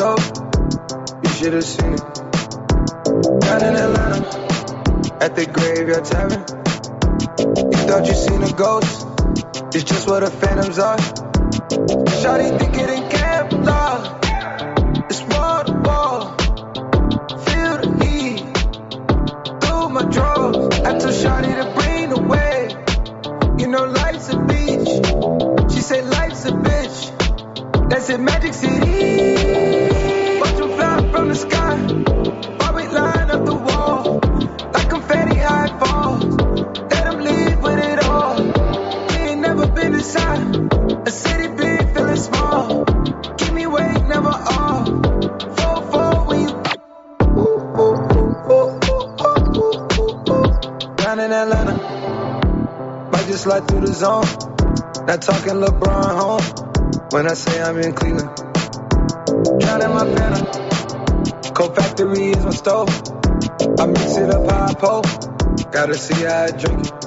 You should have seen it. Down in Atlanta, at the graveyard tavern. You thought you seen a ghost. It's just what the phantoms are. Shawty think it ain't Kevlar. It's wall to wall. Feel the heat through my drawers. I told Shawty to bring the. You know life's a beach. She said life's a bitch. That's in Magic City. Slide through the zone. Not talking LeBron home. When I say I'm in Cleveland. Drown in my Fanta. Cold factory is my stove. I mix it up how I. Gotta see how I drink it.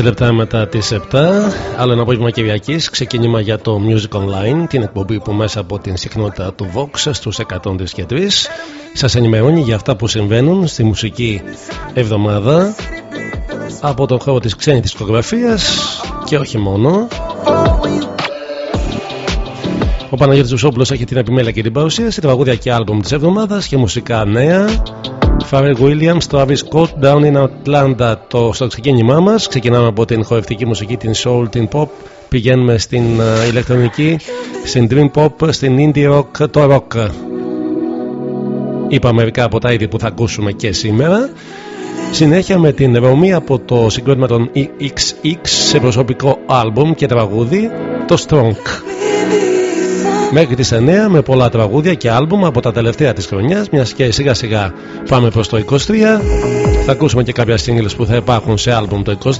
26 λεπτά μετά τις 7, άλλο ένα απόγευμα Κυριακής, ξεκίνημα για το Music Online, την εκπομπή που μέσα από την συχνότητα του Vox στους 103 και 3 σας ενημερώνει για αυτά που συμβαίνουν στη μουσική εβδομάδα από τον χώρο της ξένης δισκογραφίας και όχι μόνο. Ο Παναγιώτης Βουσόπουλος έχει την επιμέλεια και την παρουσίαση, τραγούδια και άλμπομ της εβδομάδας και μουσικά νέα. Pharrell Williams, Travis Scott, Down in Atlanta το στο ξεκίνημά μας. Ξεκινάμε από την χορευτική μουσική, την soul, την pop. Πηγαίνουμε στην ε, ηλεκτρονική, στην dream pop, στην indie rock, το rock. Είπα μερικά από τα είδη που θα ακούσουμε και σήμερα. Συνέχεια με την Ρωμή από το συγκρότημα των XX σε προσωπικό άλμπουμ και τραγούδι, το Strong. Μέχρι τις 9 με πολλά τραγούδια και άλμπουμ από τα τελευταία της χρονιάς μιας και σιγά σιγά πάμε προς το 23 θα ακούσουμε και κάποια singles που θα υπάρχουν σε άλμπουμ το 23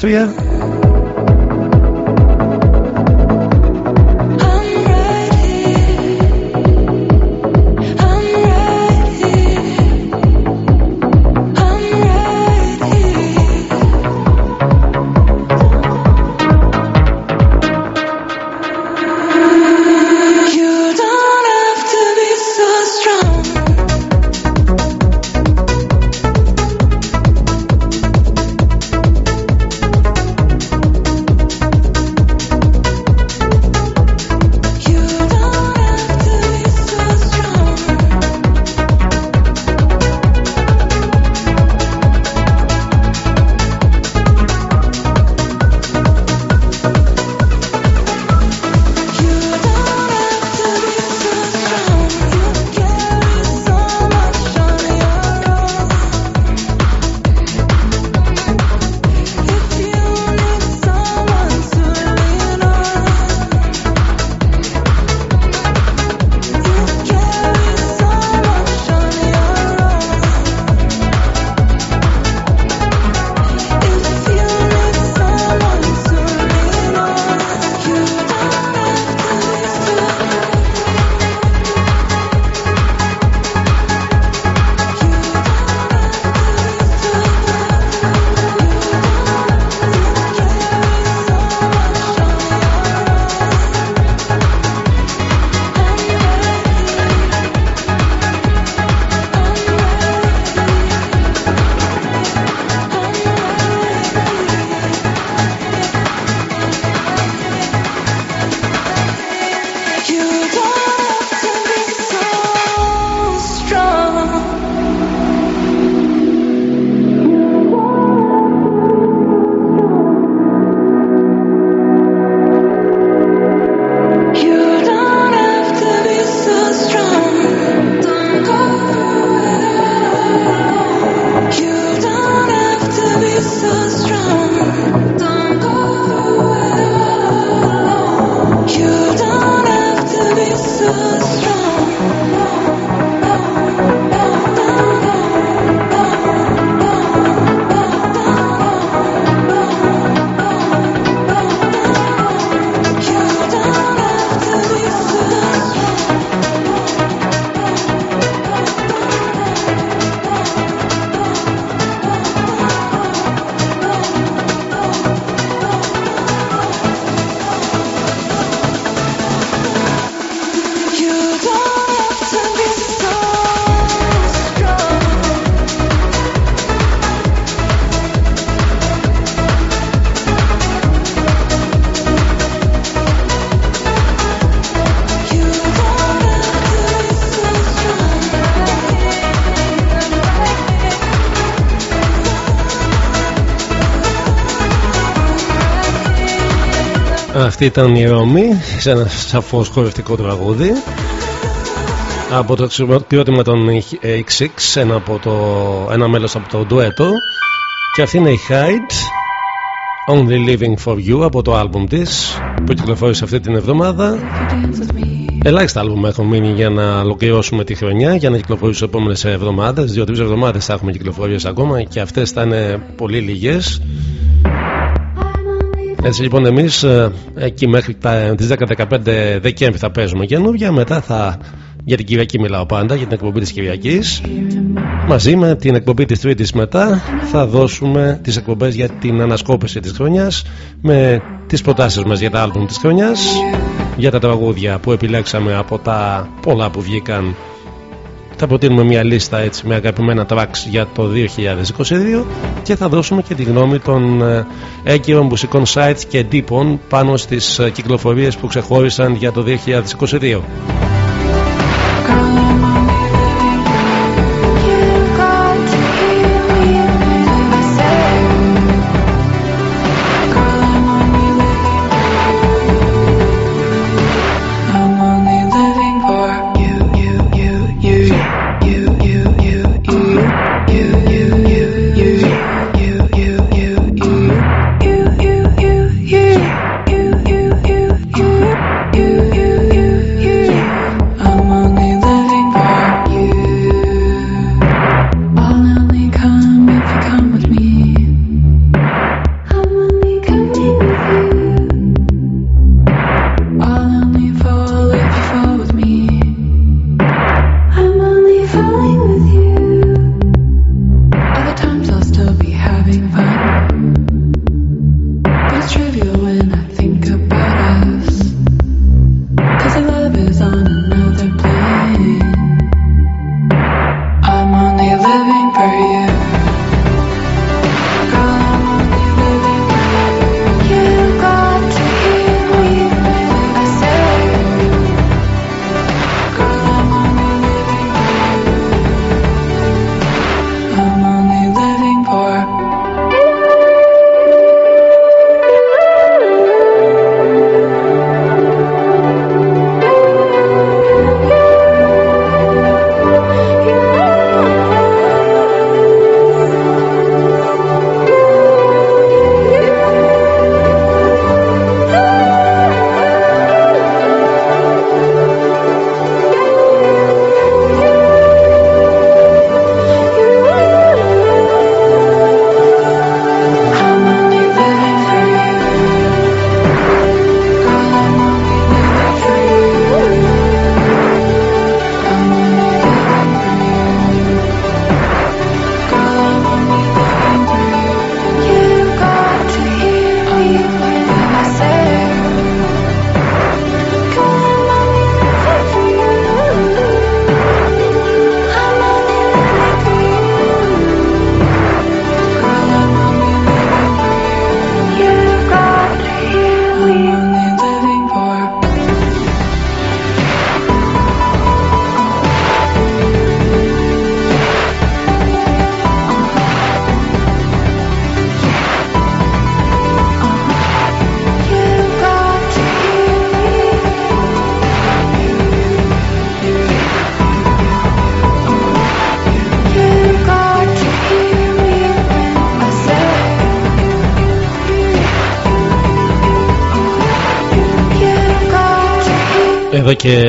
Αυτή ήταν η Ρώμη σε ένα σαφώς χορευτικό τραγούδι από το με των XX ένα, από το, ένα μέλος από το ντουέτο και αυτή είναι η Hyde Only Living For You από το άλμπουμ της που κυκλοφόρησε αυτή την εβδομάδα Ελάχιστα άλμπουμ έχουν μείνει για να ολοκληρώσουμε τη χρονιά για να κυκλοφορήσουν τι επόμενες εβδομάδες. Δύο-τρει εβδομάδες θα έχουμε κυκλοφορίες ακόμα και αυτές θα είναι πολύ λίγες. Έτσι λοιπόν εμείς ε, εκεί μέχρι τις 10-15 Δεκέμβρη θα παίζουμε καινούργια. Μετά θα για την Κυριακή μιλάω πάντα, για την εκπομπή της Κυριακής Μαζί με την εκπομπή της Τρίτης μετά θα δώσουμε τις εκπομπές για την ανασκόπηση της χρονιάς Με τις προτάσεις μας για τα άλμπουμ της χρονιάς Για τα τραγούδια που επιλέξαμε από τα πολλά που βγήκαν θα προτείνουμε μια λίστα έτσι με αγαπημένα tracks για το 2022 και θα δώσουμε και τη γνώμη των ε, έγκυρων μουσικών sites και εντύπων πάνω στις ε, κυκλοφορίες που ξεχώρισαν για το 2022.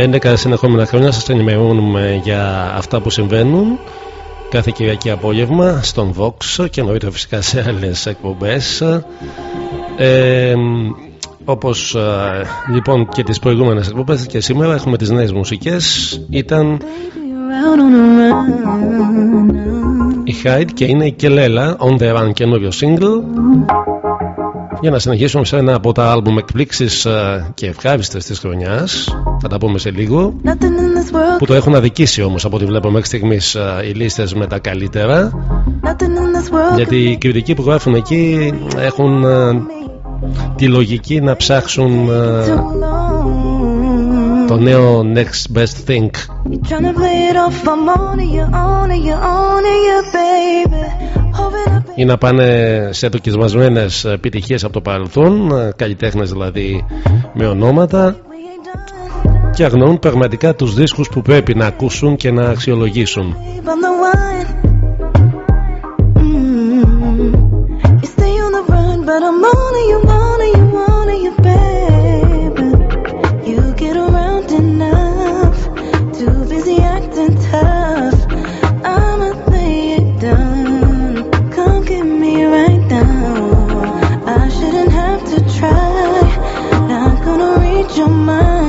11 συνεχόμενα χρόνια σας ενημερώνουμε για αυτά που συμβαίνουν κάθε Κυριακή απόγευμα στον Vox και νωρίτερα φυσικά σε άλλες εκπομπές. Ε, όπως λοιπόν και τις προηγούμενες εκπομπές και σήμερα έχουμε τις νέες μουσικές. Ήταν η Hyde και είναι η Κελέλα On The Run καινούριο single για να συνεχίσουμε σε ένα από τα άλμπουμ εκπλήξεις και ευχάριστες της χρονιάς. Θα τα πούμε σε λίγο. Που το έχουν αδικήσει όμως από ό,τι βλέπω μέχρι στιγμής οι λίστες με τα καλύτερα. Γιατί οι κριτικοί που γράφουν εκεί έχουν τη λογική να ψάξουν το νέο Next Best Thing. You're ή να πάνε σε δοκιμασμένες επιτυχίες από το παρελθόν, καλλιτέχνες δηλαδή με ονόματα και αγνοούν πραγματικά τους δίσκους που πρέπει να ακούσουν και να αξιολογήσουν. your mind.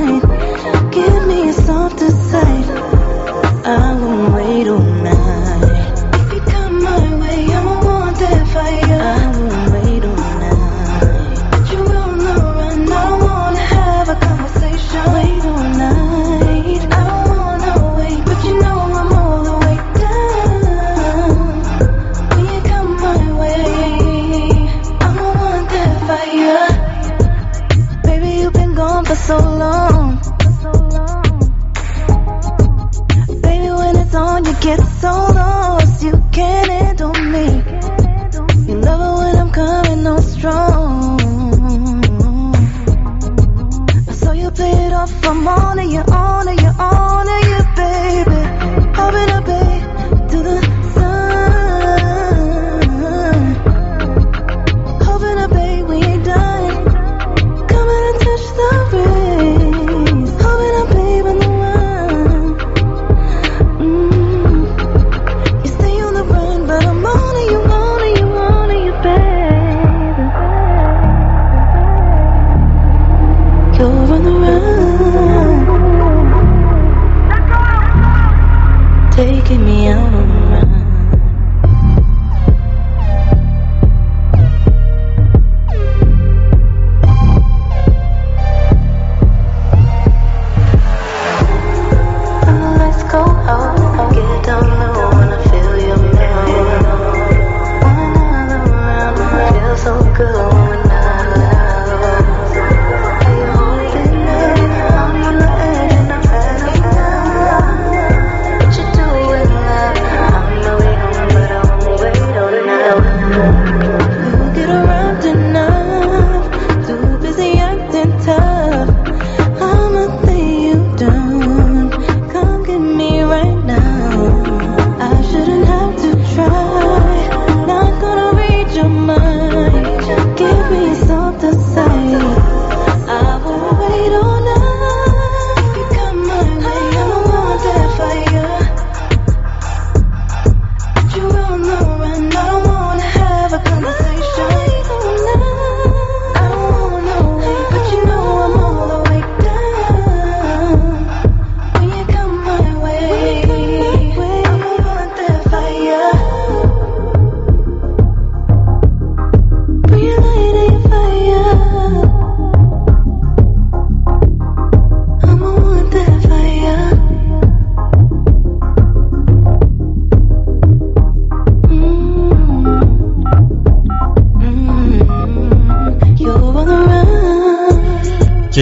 from all of your own.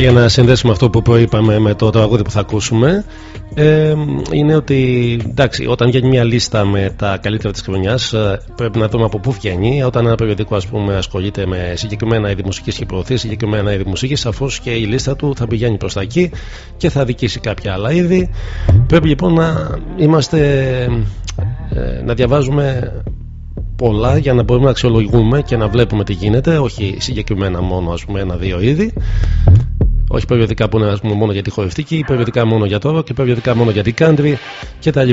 Για να συνδέσουμε αυτό που προείπαμε με το τραγούδι που θα ακούσουμε ε, είναι ότι εντάξει, όταν βγαίνει μια λίστα με τα καλύτερα της χρονιάς ε, πρέπει να δούμε από πού βγαίνει. Όταν ένα περιοδικό ας πούμε, ασχολείται με συγκεκριμένα είδη μουσικής και προωθεί συγκεκριμένα είδη μουσικής σαφώς και η λίστα του θα πηγαίνει προς τα εκεί και θα δικήσει κάποια άλλα είδη. Πρέπει λοιπόν να είμαστε ε, να διαβάζουμε πολλά για να μπορούμε να αξιολογούμε και να βλέπουμε τι γίνεται όχι συγκεκριμένα μόνο ας πούμε ένα-δύο είδη όχι περιοδικά που είναι πούμε, μόνο για τη χορευτική, περιοδικά μόνο για το και περιοδικά μόνο για την country κτλ.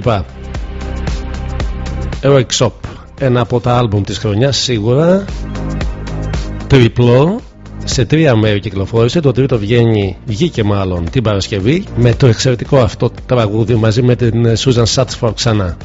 Eric Shop, ένα από τα άλμπουμ της χρονιάς σίγουρα. Τριπλό σε τρία μέρη κυκλοφόρησε. Το τρίτο βγαίνει, βγήκε μάλλον την Παρασκευή με το εξαιρετικό αυτό τραγούδι μαζί με την Susan Satsford ξανά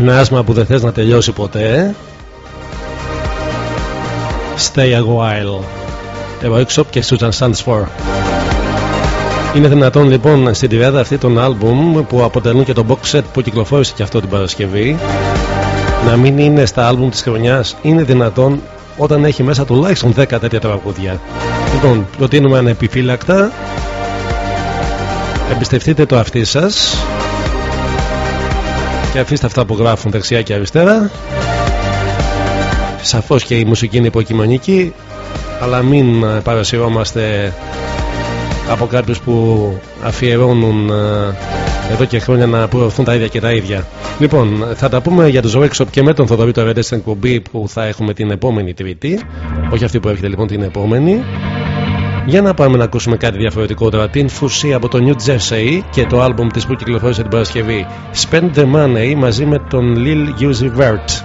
Ένα άσμα που δεν θες να τελειώσει ποτέ. Stay a while. Eroic Shop και Susan Sands 4 Είναι δυνατόν λοιπόν στην τριάδα αυτή των άλμπουμ που αποτελούν και το box set που κυκλοφόρησε και αυτό την Παρασκευή να μην είναι στα άλμπουμ της χρονιάς. Είναι δυνατόν όταν έχει μέσα τουλάχιστον 10 τέτοια τραγούδια. Λοιπόν προτείνουμε ανεπιφύλακτα. Εμπιστευτείτε το αυτί σας και αφήστε αυτά που γράφουν δεξιά και αριστερά σαφώς και η μουσική είναι υποκειμενική αλλά μην ε, παρασυρώμαστε από κάποιους που αφιερώνουν ε, εδώ και χρόνια να προωθούν τα ίδια και τα ίδια. Λοιπόν, θα τα πούμε για το Workshop και με τον Θοδωρή Ρέντε στην εκπομπή που θα έχουμε την επόμενη Τρίτη. Όχι αυτή που έρχεται λοιπόν την επόμενη. Για να πάμε να ακούσουμε κάτι διαφορετικό τώρα. Την Φουσία από το New Jersey και το άλμπουμ της που κυκλοφόρησε την Παρασκευή. Spend the Money μαζί με τον Lil Uzi Vert.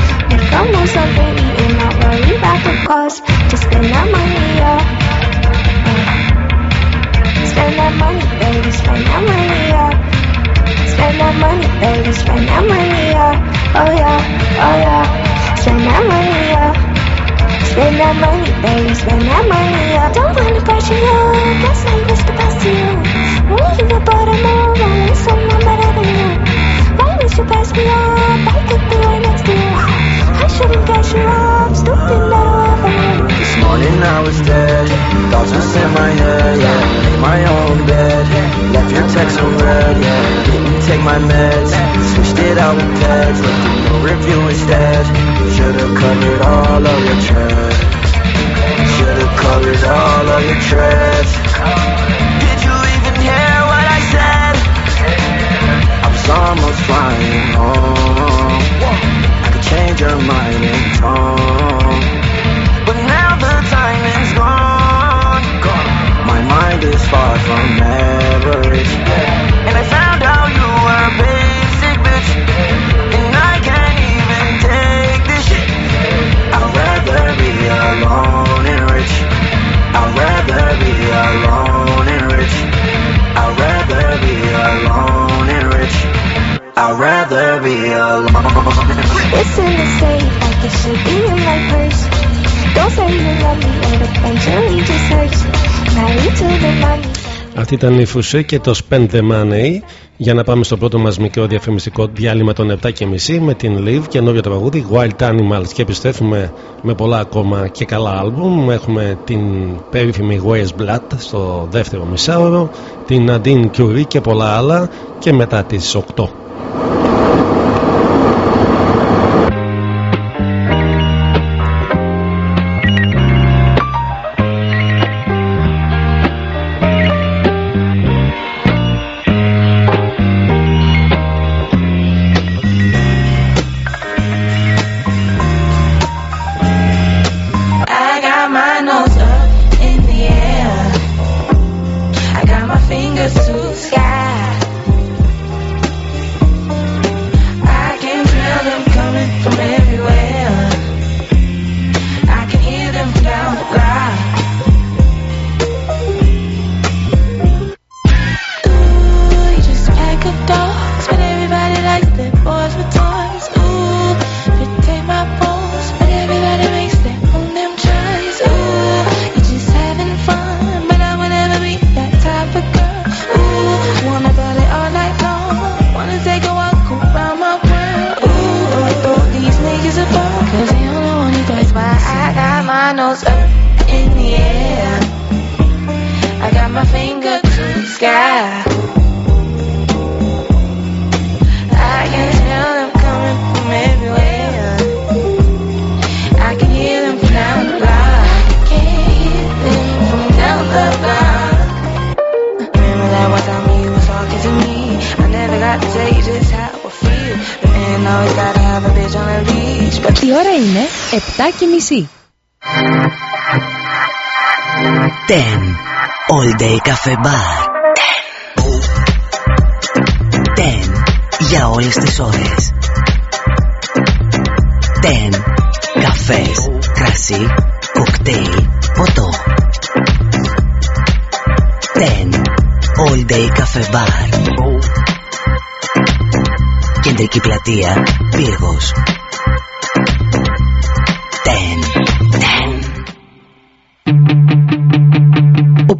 Come on something, and not worry about the cost. Just spend that money, yeah. Spend that money, baby, spend that money, yeah. Spend that money, baby, spend that money, yeah. Oh yeah, oh yeah. Spend that money, yeah. Spend that money, baby, spend that money, yeah. Don't want to pressure you, that's not what's the best to you. Won't you the bottom of, I want someone better than you. Why would you pass me up? I could Get you up, stupid ever. This morning I was dead, thoughts was in my head, yeah. Made my own bed, left your text unread, yeah. Didn't take my meds, switched it out with pets, left a no review instead. Should've covered all of your tracks, should've covered all of your tracks. Did you even hear what I said? I was almost flying home. Change your mind and tone. But now the timing's gone. My mind is far from average. Rather be alone and rich. It's in the safe, like it should be in my purse. Don't say you love me, it eventually just hurts. Married to the money. Αυτή ήταν η Φουσέ και το Spend the Money για να πάμε στο πρώτο μας μικρό διαφημιστικό διάλειμμα των 7.30 με την Live και νόβιο τραγούδι Wild Animals και επιστρέφουμε με πολλά ακόμα και καλά άλμπουμ έχουμε την περίφημη Where's Blood στο δεύτερο μισάωρο την Nadine Curie και πολλά άλλα και μετά τις 8 7 και μισή. 10. All Day Cafe Bar. 10. Για όλες τις ώρες. 10. Καφές, κρασί, κοκτέιλ, ποτό. 10. All Day Cafe Bar. Κεντρική πλατεία, πύργος.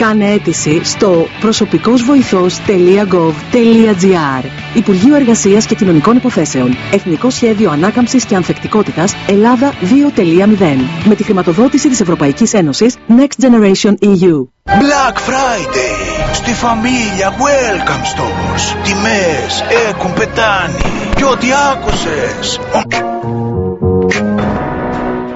Κάνε αίτηση στο προσωπικόςβοηθός.gov.gr Υπουργείο Εργασίας και Κοινωνικών Υποθέσεων. Εθνικό Σχέδιο Ανάκαμψης και Ανθεκτικότητας Ελλάδα 2.0 με τη χρηματοδότηση της Ευρωπαϊκής Ένωσης Next Generation E EU. Black Friday στη Famiglia Welcome Stores. Τιμές έχουν πετάνει και ό,τι άκουσες.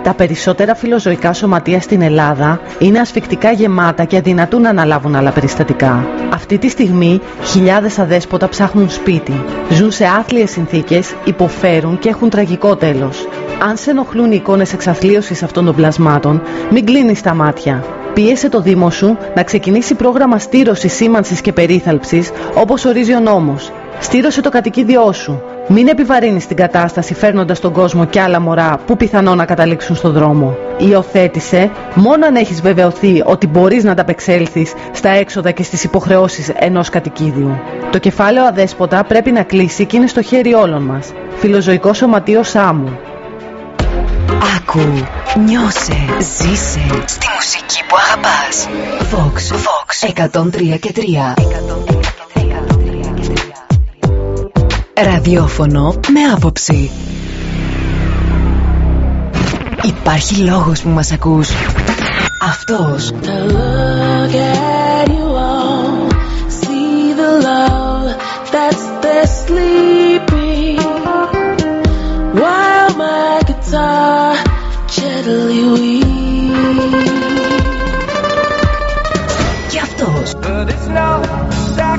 Τα περισσότερα φιλοζωικά σωματεία στην Ελλάδα είναι ασφικτικά γεμάτα και αδυνατούν να αναλάβουν άλλα περιστατικά. Αυτή τη στιγμή χιλιάδες αδέσποτα ψάχνουν σπίτι. Ζουν σε άθλιες συνθήκες, υποφέρουν και έχουν τραγικό τέλος. Αν σε ενοχλούν οι εικόνες εξαθλίωσης αυτών των πλασμάτων, μην κλείνεις τα μάτια. Πίεσε το Δήμο σου να ξεκινήσει πρόγραμμα στήρωσης, σήμανσης και περίθαλψης όπως ορίζει ο νόμος. Στήρωσε το κατοικίδιό σου. Μην επιβαρύνεις την κατάσταση φέρνοντας τον κόσμο και άλλα μωρά που πιθανόν να καταλήξουν στον δρόμο. Υιοθέτησε μόνο αν έχεις βεβαιωθεί ότι μπορείς να ανταπεξέλθεις στα έξοδα και στις υποχρεώσεις ενός κατοικίδιου. Το κεφάλαιο αδέσποτα πρέπει να κλείσει και είναι στο χέρι όλων μας. Φιλοζωικό Σωματείο Σάμου. Άκου, νιώσε, ζήσε στη μουσική που αγαπάς. Vox, Vox, 103 και 3. Ραδιόφωνο με άποψη. Υπάρχει λόγος που μας ακούς. Αυτός. To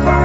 look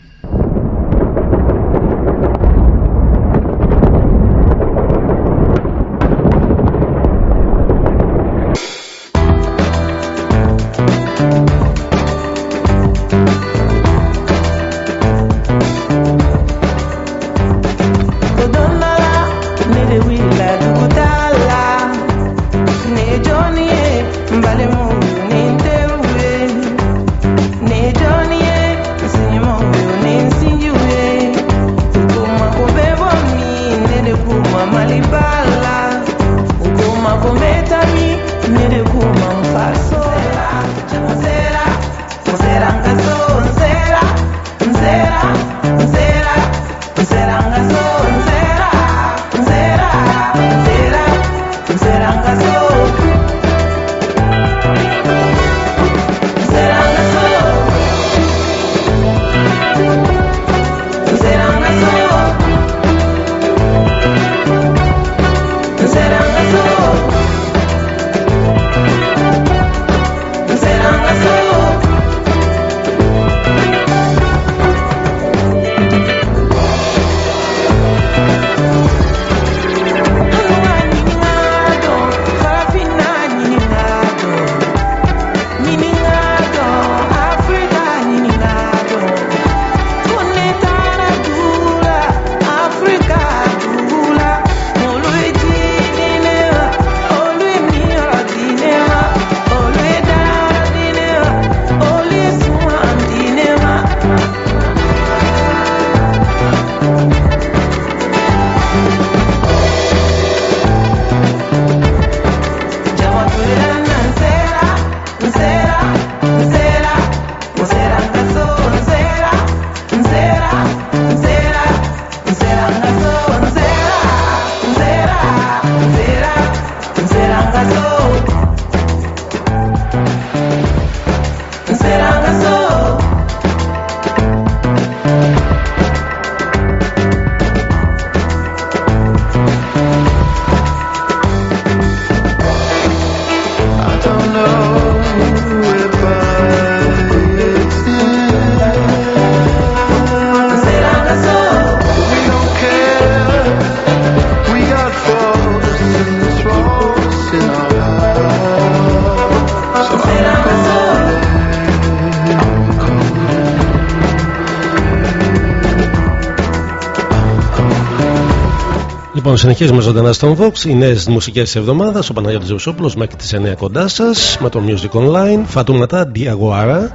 Συνεχίζουμε ζωντανά στον Vox. Οι νέες μουσικές της εβδομάδας. Ο Παναγιώτης Ζευσόπουλο μέχρι τις 9 κοντά σας με το Music Online. Φατούματα Diaguara.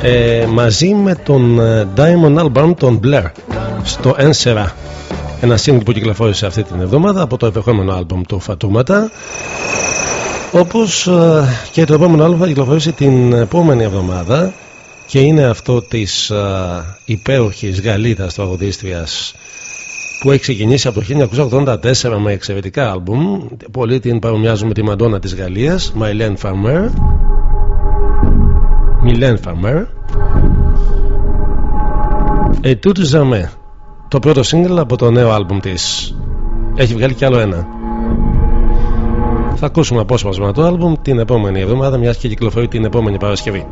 Ε, μαζί με τον ε, Diamond Album τον Blair στο Ensera. Ένα single που κυκλοφόρησε αυτή την εβδομάδα από το επερχόμενο album του Φατούματα. Όπως ε, και το επόμενο album θα κυκλοφορήσει την επόμενη εβδομάδα και είναι αυτό της ε, υπέροχης Γαλλίδας τραγουδίστριας που έχει ξεκινήσει από το 1984 με εξαιρετικά άλμπουμ. Πολλοί την παρομοιάζουν με τη Μαντόνα της Γαλλίας, Mylène Farmer. Mylène Farmer. Et tout jamais. Το πρώτο single από το νέο άλμπουμ της. Έχει βγάλει κι άλλο ένα. Θα ακούσουμε απόσπασμα το άλμπουμ την επόμενη εβδομάδα, μιας και κυκλοφορεί την επόμενη Παρασκευή.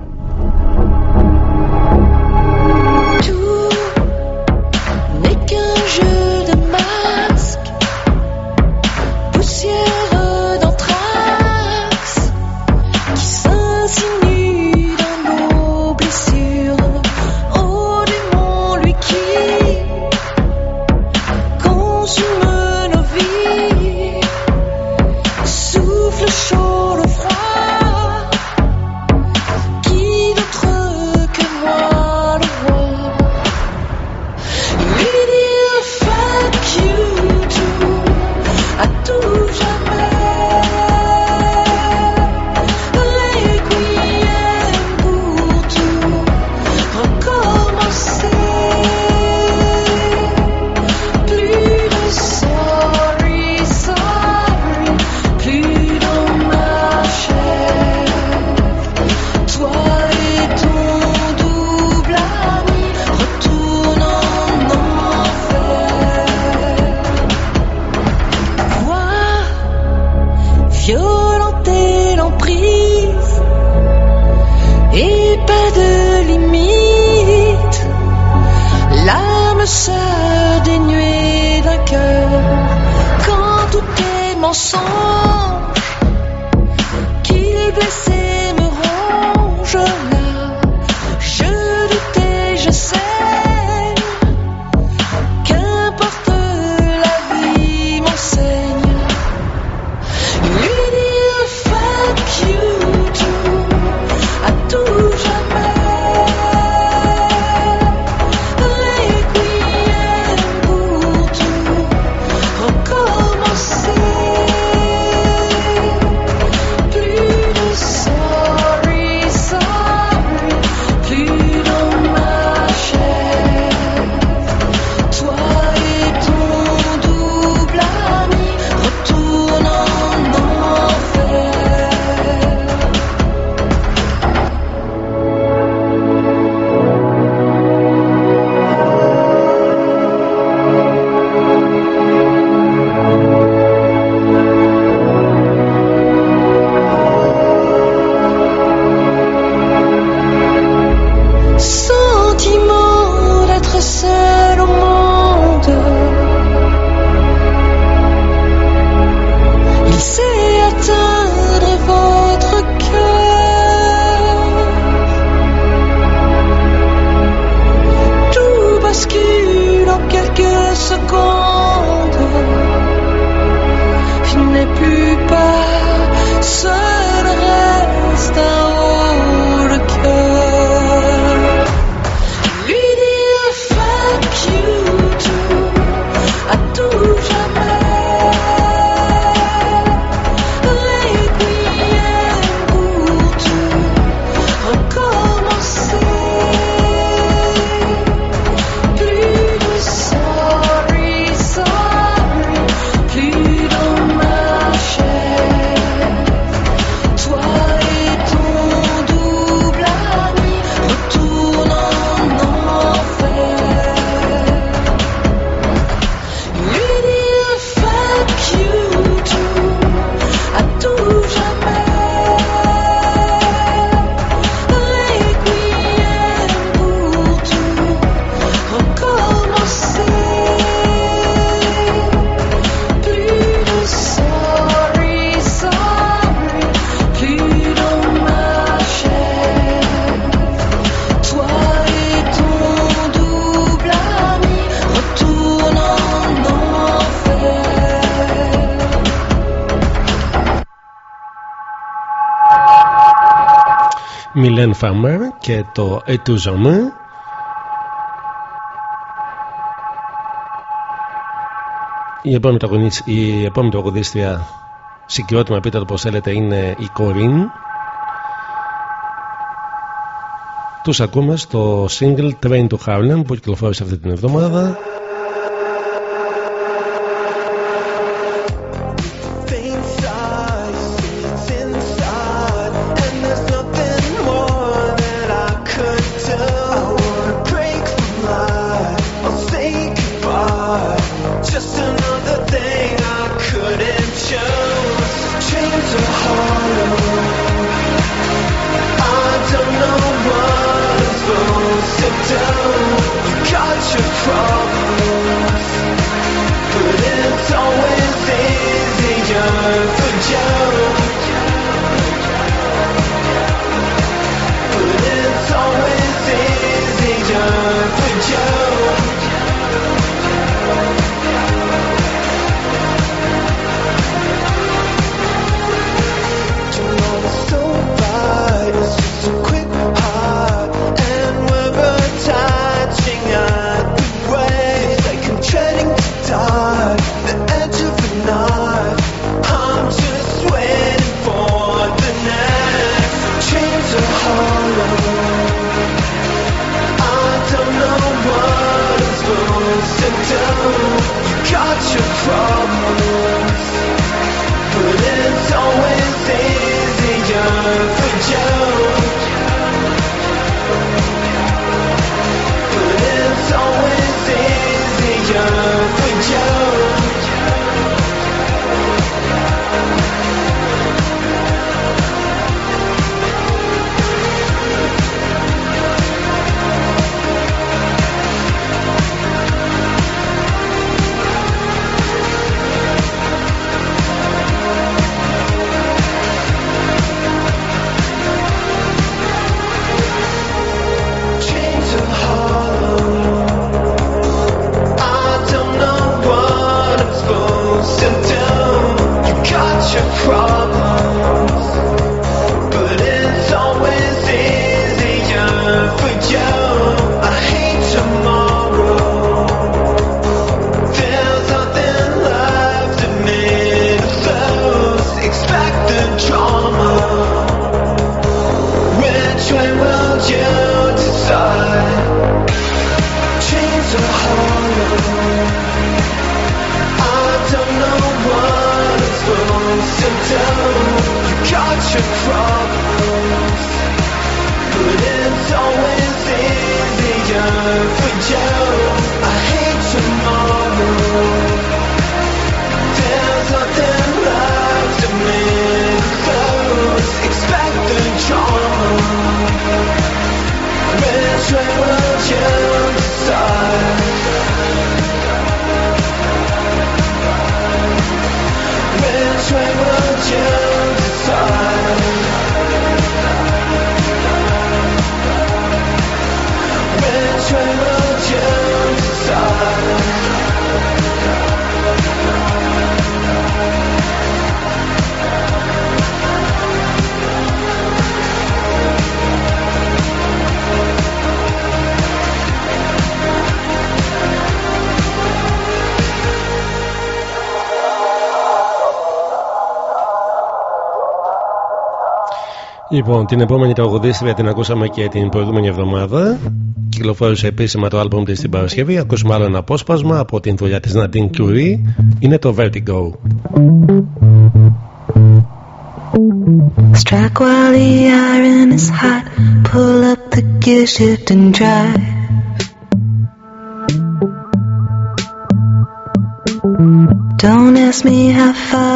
και το Ετουζομέ Η επόμενη τραγουδίστρια, η επόμενη συγκρότημα θέλετε είναι η Κορίν. Τους ακούμε στο single Train to Harlem που κυκλοφόρησε αυτή την εβδομάδα. Λοιπόν, την επόμενη τραγουδίστρια την ακούσαμε και την προηγούμενη εβδομάδα. Κυκλοφόρησε επίσημα το album της την Παρασκευή. Ακούσουμε άλλο ένα απόσπασμα από την δουλειά της Νατίν Curie. Είναι το Vertigo. Strike while the iron is hot. Pull up the gear, shift and drive. Don't ask me how far.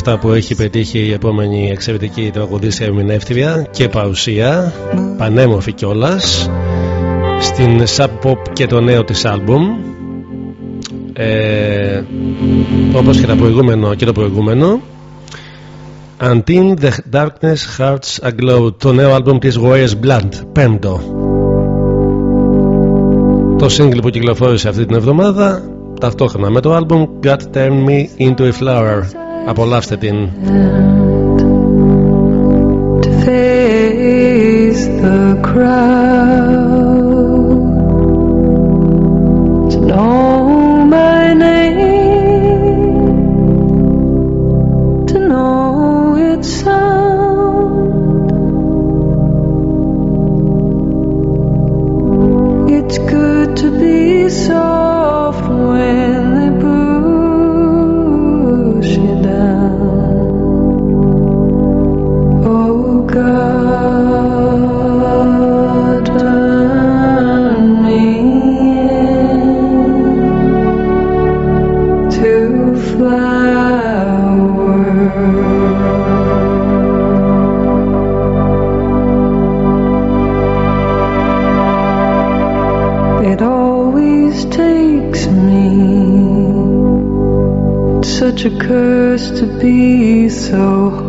αυτά που έχει πετύχει η επόμενη εξαιρετική τραγουδίστρια ερμηνεύτρια και παρουσία, πανέμορφη κιόλας, στην Sub Pop και το νέο της άλμπουμ. Ε, όπως και, προηγούμενο, και το προηγούμενο Until the Darkness Hearts Aglow το νέο άλμπουμ της Warriors Blood πέμπτο το σύγκλι που κυκλοφόρησε αυτή την εβδομάδα ταυτόχρονα με το album God Turn Me Into a Flower Απολαύστε την. To face the crowd. Such a curse to be so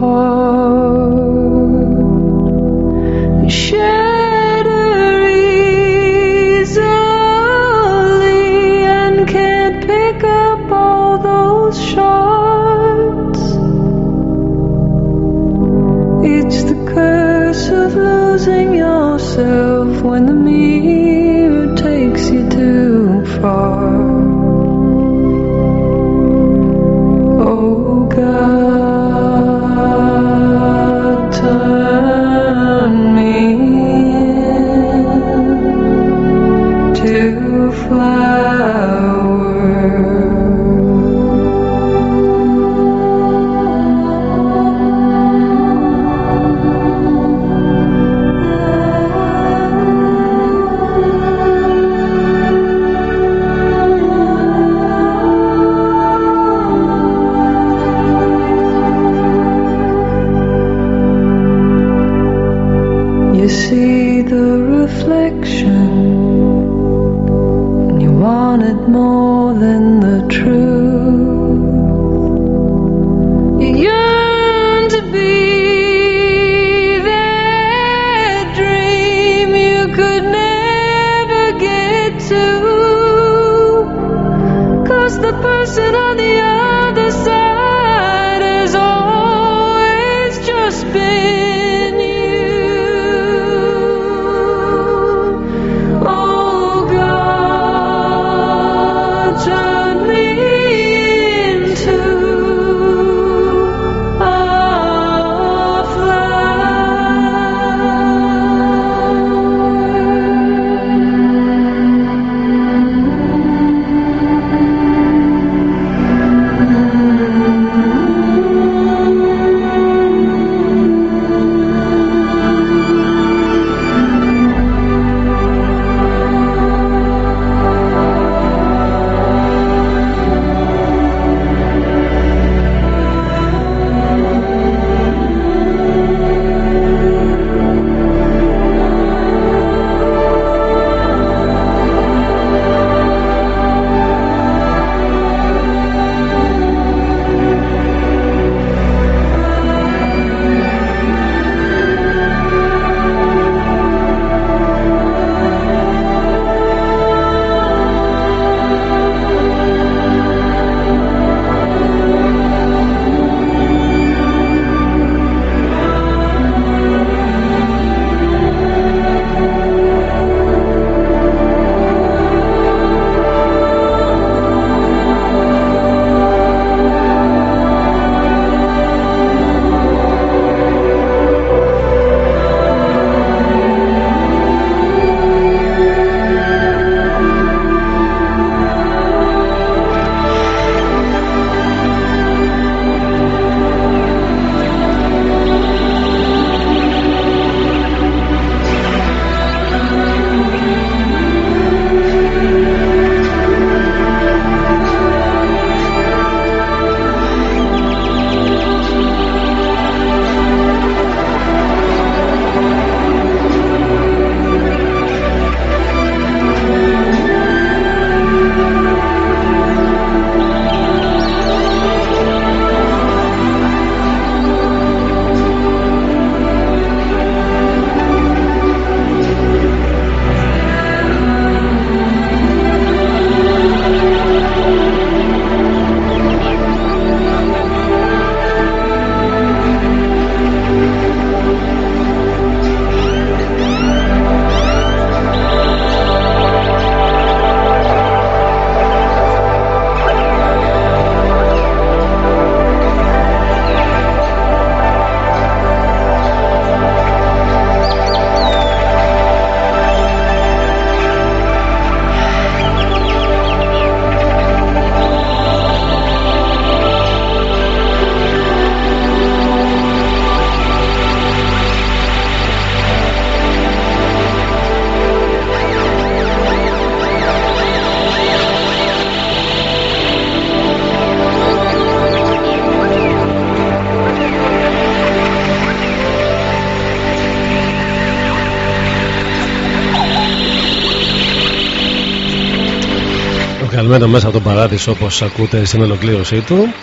μέσα από τον παράδεισο όπως ακούτε στην ολοκλήρωσή του.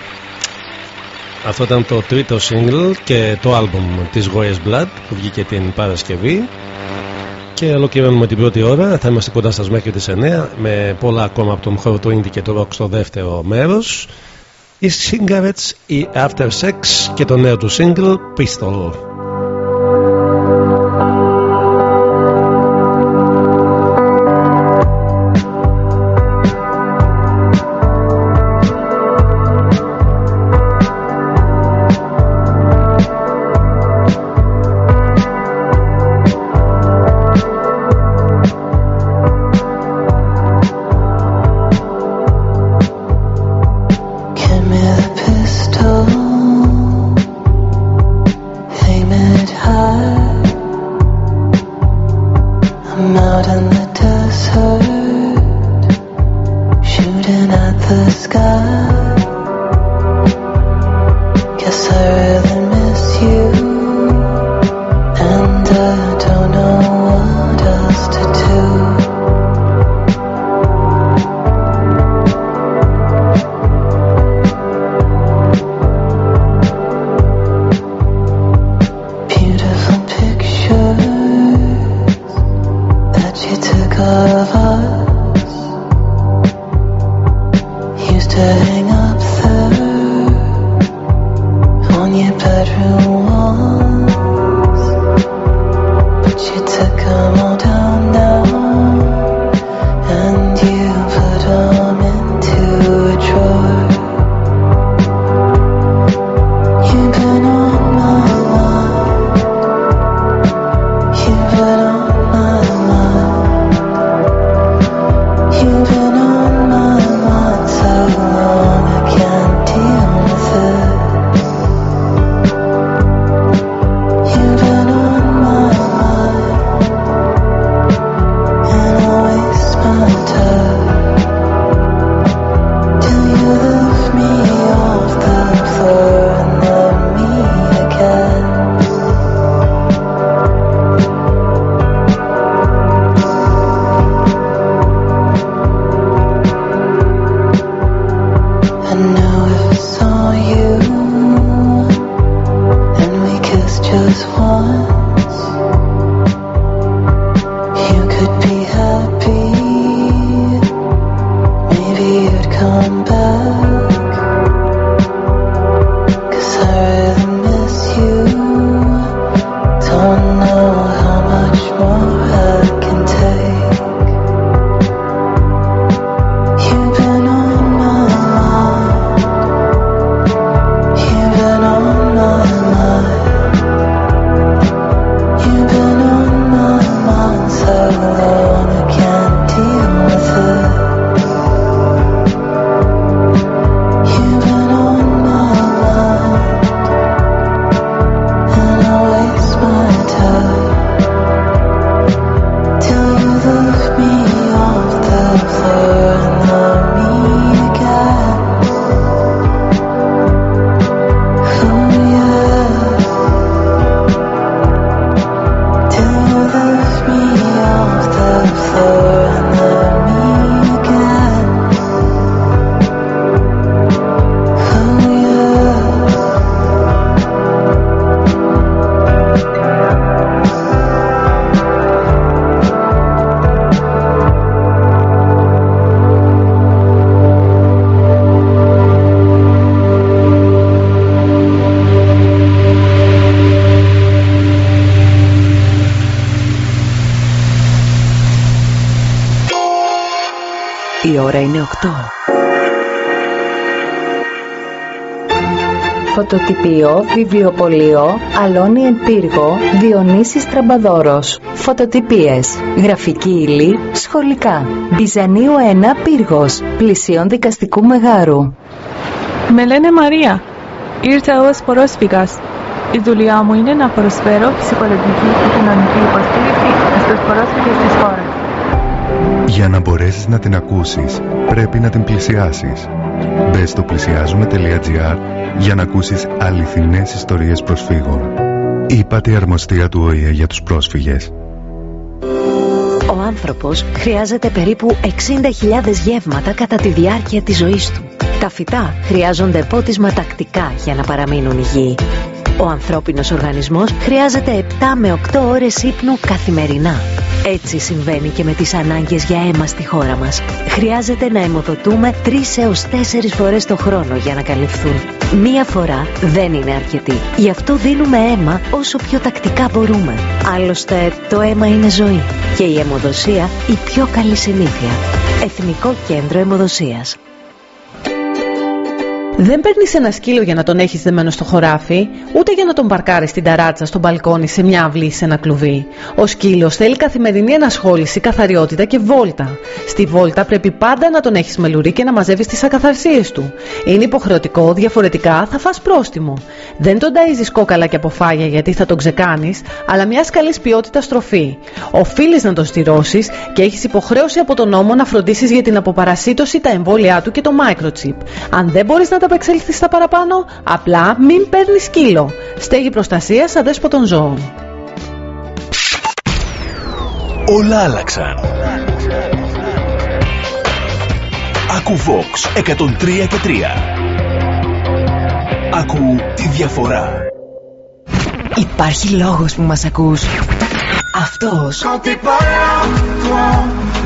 Αυτό ήταν το τρίτο single και το album της Goyes Blood που βγήκε την Παρασκευή. Και ολοκληρώνουμε την πρώτη ώρα. Θα είμαστε κοντά σας μέχρι τις 9 με πολλά ακόμα από τον χώρο του Indie και το Rock στο δεύτερο μέρος. Οι Cigarettes, η After Sex και το νέο του single Pistol Φωτοτυπείο, βιβλιοπωλείο, Αλόνι εν Πύργο, Διονύσης Τραμπαδόρος. Φωτοτυπίες, γραφική ύλη, σχολικά. Μπιζανίου 1 Πύργος, πλησίον δικαστικού μεγάρου. Με λένε Μαρία. Ήρθα ως πρόσφυγας. Η δουλειά μου είναι να προσφέρω ψυχολογική και κοινωνική υποστήριξη στους πρόσφυγες της χώρας. Για να μπορέσεις να την ακούσεις, πρέπει να την πλησιάσεις. Μπες στο πλησιάζουμε.gr για να ακούσεις αληθινές ιστορίες προσφύγων. Είπατε η αρμοστία του ΟΗΕ για τους πρόσφυγες. Ο άνθρωπος χρειάζεται περίπου 60.000 γεύματα κατά τη διάρκεια της ζωής του. Τα φυτά χρειάζονται πότισμα τακτικά για να παραμείνουν υγιεί. Ο ανθρώπινος οργανισμός χρειάζεται 7 με 8 ώρες ύπνου καθημερινά. Έτσι συμβαίνει και με τις ανάγκες για αίμα στη χώρα μας. Χρειάζεται να αιμοδοτούμε 3 έως 4 φορές το χρόνο για να καλυφθούν. Μία φορά δεν είναι αρκετή. Γι' αυτό δίνουμε αίμα όσο πιο τακτικά μπορούμε. Άλλωστε το αίμα είναι ζωή και η αιμοδοσία η πιο καλή συνήθεια. Εθνικό Κέντρο Αιμοδοσίας. Δεν παίρνεις ένα σκύλο για να τον έχεις δεμένο στο χωράφι, ούτε για να τον παρκάρεις στην ταράτσα, στο μπαλκόνι, σε μια αυλή, σε ένα κλουβί. Ο σκύλος θέλει καθημερινή ενασχόληση, καθαριότητα και βόλτα. Στη βόλτα πρέπει πάντα να τον έχεις με λουρί και να μαζεύεις τις ακαθαρσίες του. Είναι υποχρεωτικό, διαφορετικά θα φας πρόστιμο. Δεν τον ταΐζεις κόκαλα και αποφάγια γιατί θα τον ξεκάνεις, αλλά μιας καλής ποιότητας τροφή. Οφείλεις να τον στηρώσει και έχεις υποχρέωση από τον νόμο να φροντίσεις για την αποπαρασίτωση, τα εμβόλια του και το microchip. Αν δεν μπορείς να τα απεξελιχθεί στα παραπάνω, απλά μην παίρνεις σκύλο. Στέγη προστασίας αδέσποτων ζώων. Όλα άλλαξαν. Ακού Vox 103 και 3. Ακού τη διαφορά. Υπάρχει λόγος που μας ακούς. Αυτός. Quand t'es pas là, toi,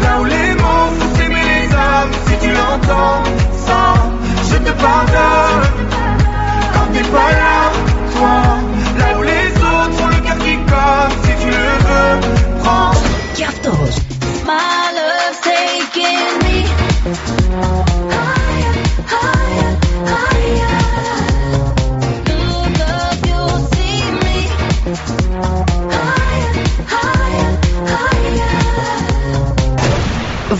là où les mots font s'aimer les âmes, si tu l'entends, ça, je te. Quand t'es pas là, toi, là où les autres font le si tu le veux, prends. Taking me.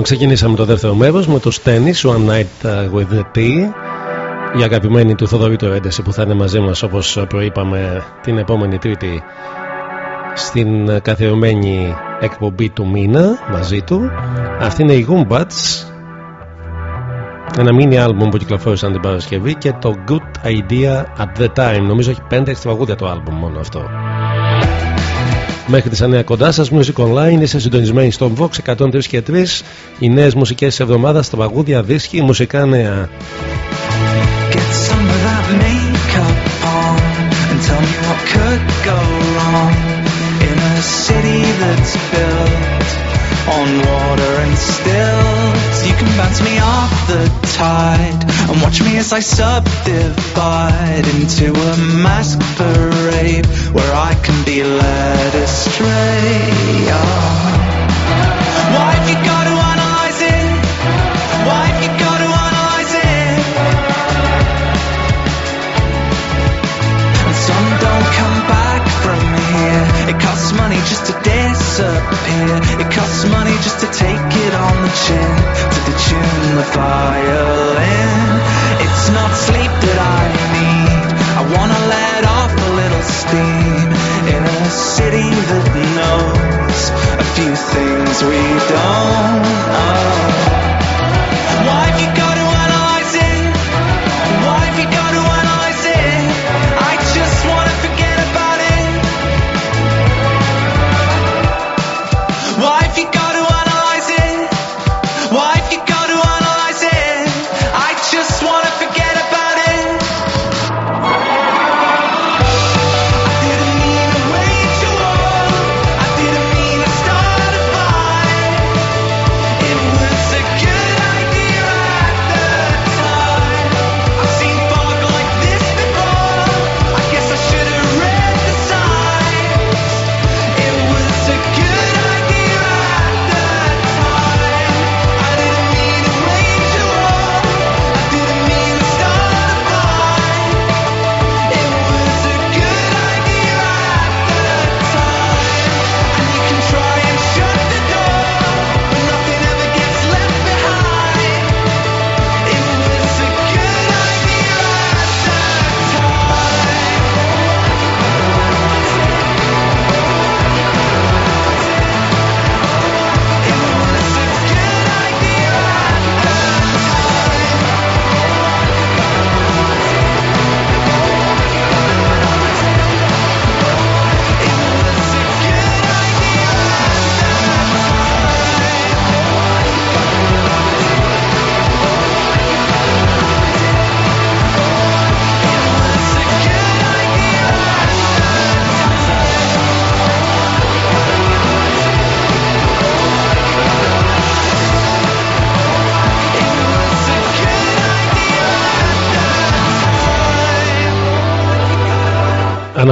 Λοιπόν, ξεκινήσαμε το δεύτερο μέρος με το Tennis One Night uh, with the Tea η αγαπημένη του Θοδωρή του Έντεση που θα είναι μαζί μας όπως προείπαμε την επόμενη Τρίτη στην καθιερωμένη εκπομπή του μήνα μαζί του. Αυτή είναι η Goombats ένα mini άλμπουμ που κυκλοφόρησαν την Παρασκευή και το Good Idea at the Time. Νομίζω έχει 5-6 τραγούδια το άλμπουμ μόνο αυτό Μέχρι τις 9 κοντά σας Music Online. Είστε συντονισμένοι στον Vox 103 και 3 οι νέες μουσικές της εβδομάδας τραγούδια δίσκοι μουσικά νέα. Get some of that makeup on water and still. So you can bounce me off the tide and watch me as I subdivide into a masquerade where I can be led astray. Oh. Why have you got to analyze it? Why have you got to analyze it? And some don't come back from here. It costs money just to diss disappear It costs money just to take it on the chin. To the tune the violin. It's not sleep that I need. I wanna let off a little steam. In a city that knows A few things we don't. oh.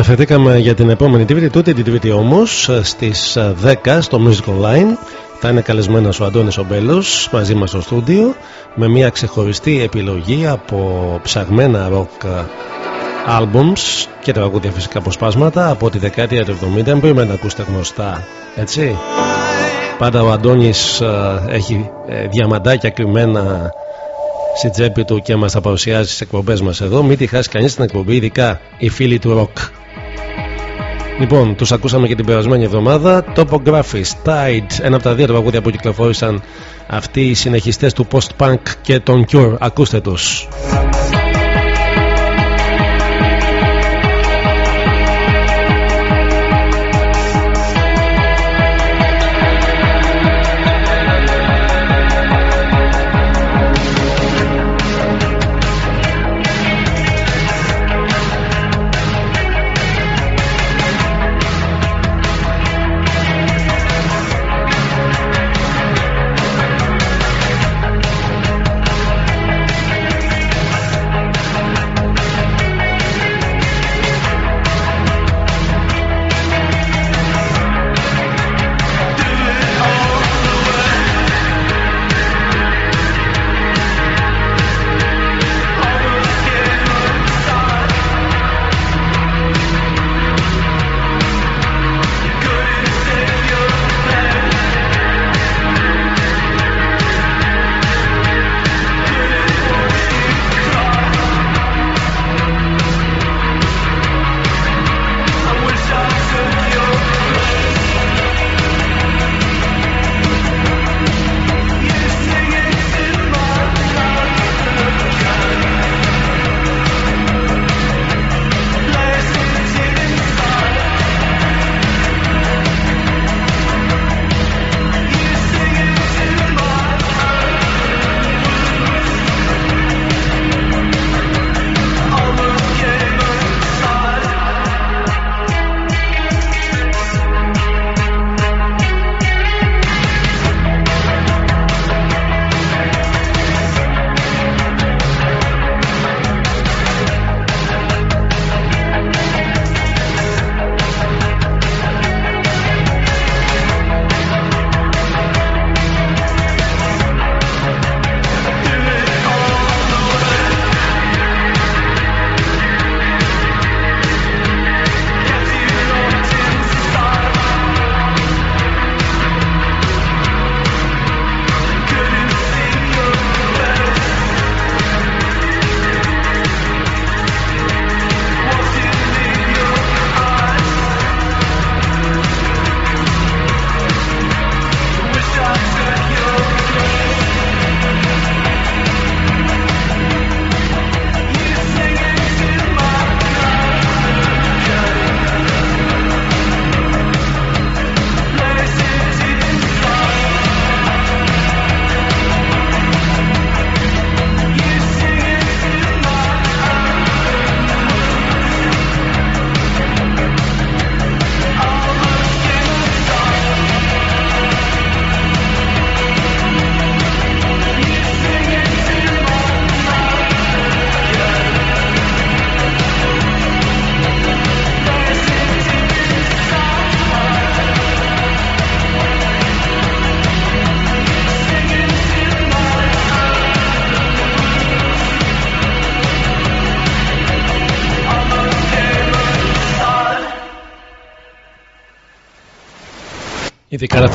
Αναφερθήκαμε για την επόμενη Τρίτη, τούτη την Τρίτη όμως στις 10 στο Music Online. Θα είναι καλεσμένος ο Αντώνης Ομπέλος μαζί μας στο στούντιο με μια ξεχωριστή επιλογή από ψαγμένα rock albums και τραγούδια φυσικά αποσπάσματα από τη δεκαετία του 70. Δεν πρέπει να ακούσετε γνωστά, έτσι. Πάντα ο Αντώνης ε, έχει ε, διαμαντάκια κρυμμένα στη τσέπη του και μας τα παρουσιάζει στις εκπομπές μας εδώ. Μην τη χάσει κανείς την εκπομπή, ειδικά οι φίλοι του ροκ. Λοιπόν, τους ακούσαμε και την περασμένη εβδομάδα. Topography, Tide, ένα από τα δύο τραγούδια που κυκλοφόρησαν αυτοί οι συνεχιστές του post-punk και τον Cure. Ακούστε τους.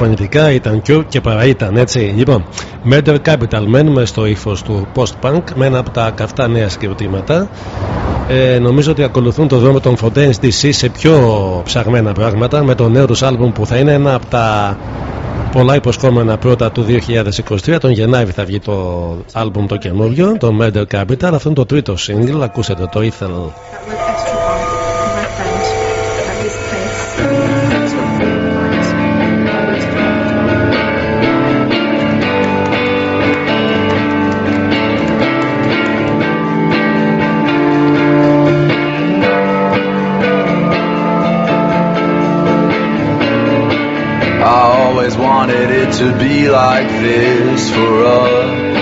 Φωνητικά ήταν Cure και παρά ήταν έτσι. Λοιπόν, Murder Capital μένουμε στο ύφος του post-punk με ένα από τα καυτά νέα συγκροτήματα. Ε, νομίζω ότι ακολουθούν το δρόμο των Fontaines DC σε πιο ψαγμένα πράγματα με το νέο τους άλμπουμ που θα είναι ένα από τα πολλά υποσχόμενα πρώτα του 2023. Τον Γενάρη θα βγει το άλμπουμ το καινούριο, το Murder Capital. Αυτό είναι το τρίτο single, ακούσατε το Ethel. It to be like this for us.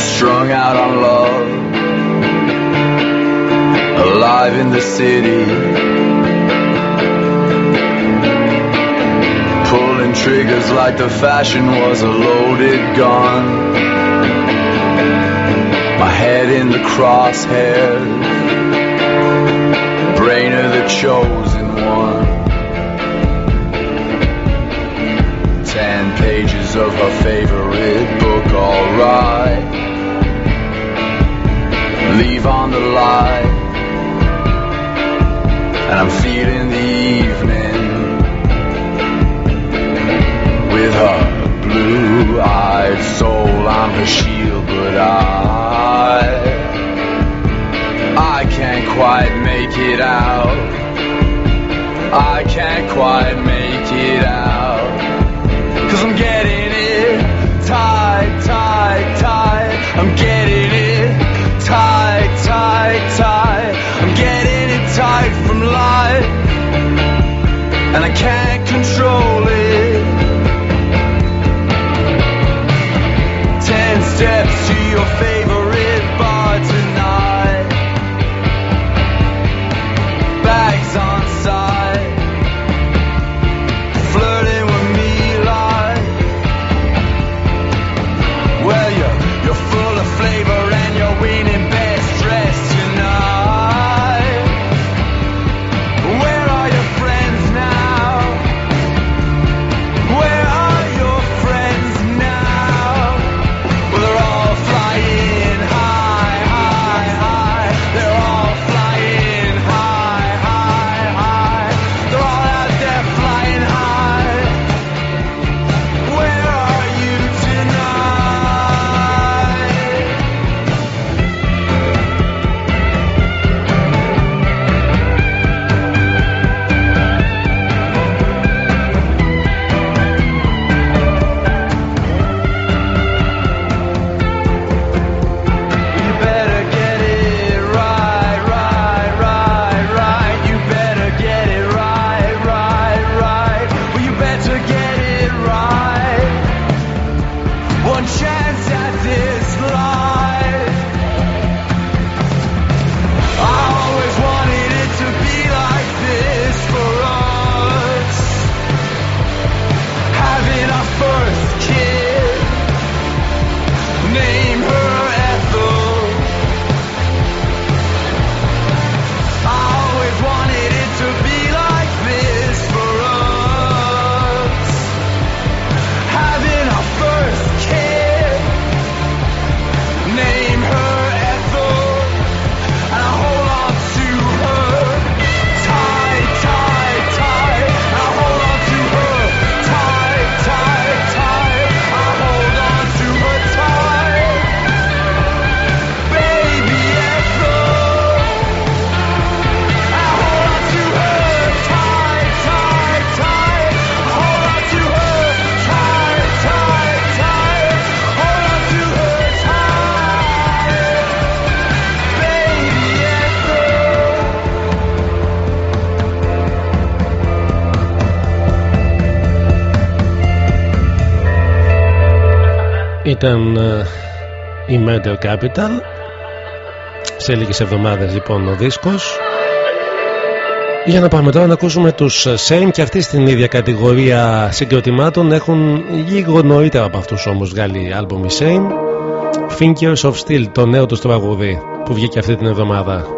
Strung out on love, alive in the city. Pulling triggers like the fashion was a loaded gun. My head in the crosshairs, brain of the chosen one. Of her favorite book, alright. Leave on the light, and I'm feeling the evening with her blue-eyed soul. I'm her shield, but I, I can't quite make it out. I can't quite make it out. Cause I'm getting it tight, tight, tight. I'm getting it tight, tight, tight. I'm getting it tight from life. And I can't control it. Ten steps to your favorite Ήταν ε, η Murder Capital. Σε λίγες εβδομάδες λοιπόν ο δίσκος. Για να πάμε τώρα να ακούσουμε τους Same και αυτοί στην ίδια κατηγορία συγκροτημάτων έχουν λίγο νωρίτερα από αυτούς όμως βγάλει άλμπομ οι Same. Fingers of Steel, το νέο τους τραγούδι που βγήκε αυτή την εβδομάδα.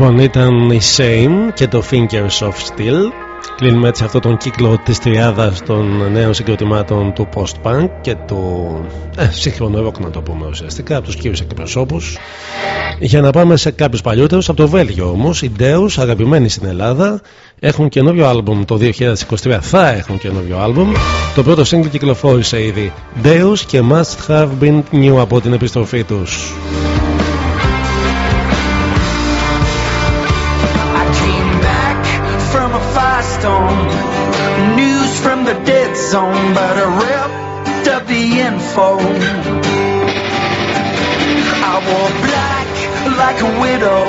Λοιπόν, ήταν η Same και το Fingers of Steel. Κλείνουμε έτσι αυτό τον κύκλο της τριάδας των νέων συγκροτημάτων του post-punk και του ε, σύγχρονου rock να το πούμε ουσιαστικά από τους κύριους εκπροσώπους. Για να πάμε σε κάποιους παλιότερους από το Βέλγιο όμως οι Deus αγαπημένοι στην Ελλάδα έχουν καινούριο άλμπουμ. Το 2023 θα έχουν καινούριο άλμπουμ. Το πρώτο single κυκλοφόρησε ήδη Deus και Must Have Been New από την επιστροφή τους stone. News from the dead zone, but I ripped up the info. I wore black like a widow,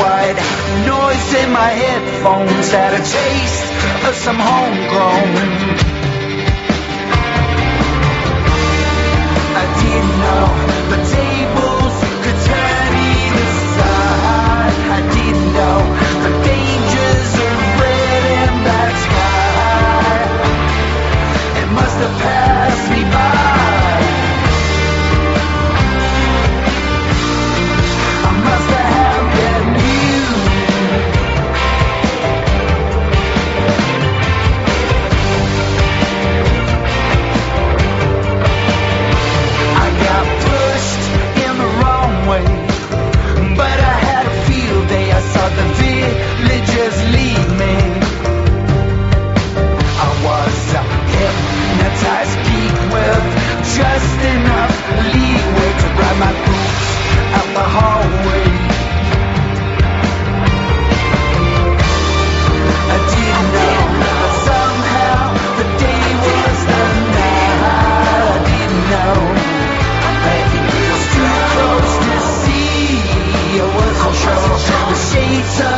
white noise in my headphones, had a taste of some homegrown. I didn't know to pass me by. Leeway to ride my boots out the hallway. I didn't know somehow the day was the night. I didn't know. Was too close to see. I sure the shades of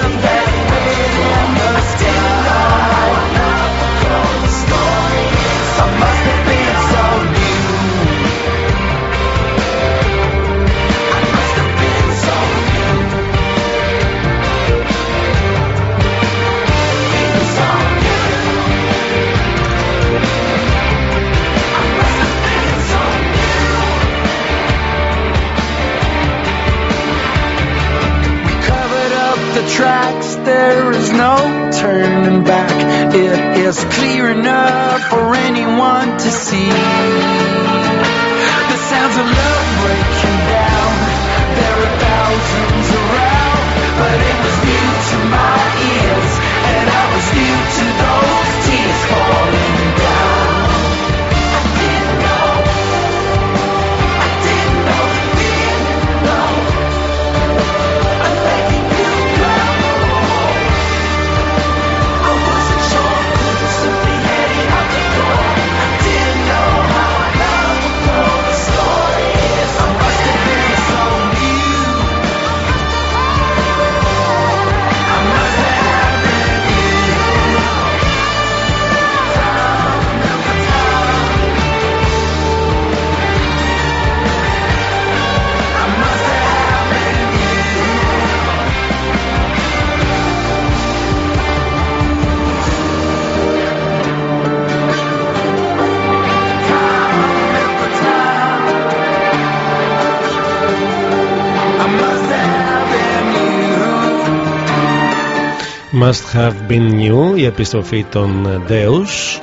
Must Have Been New η επιστροφή των Deus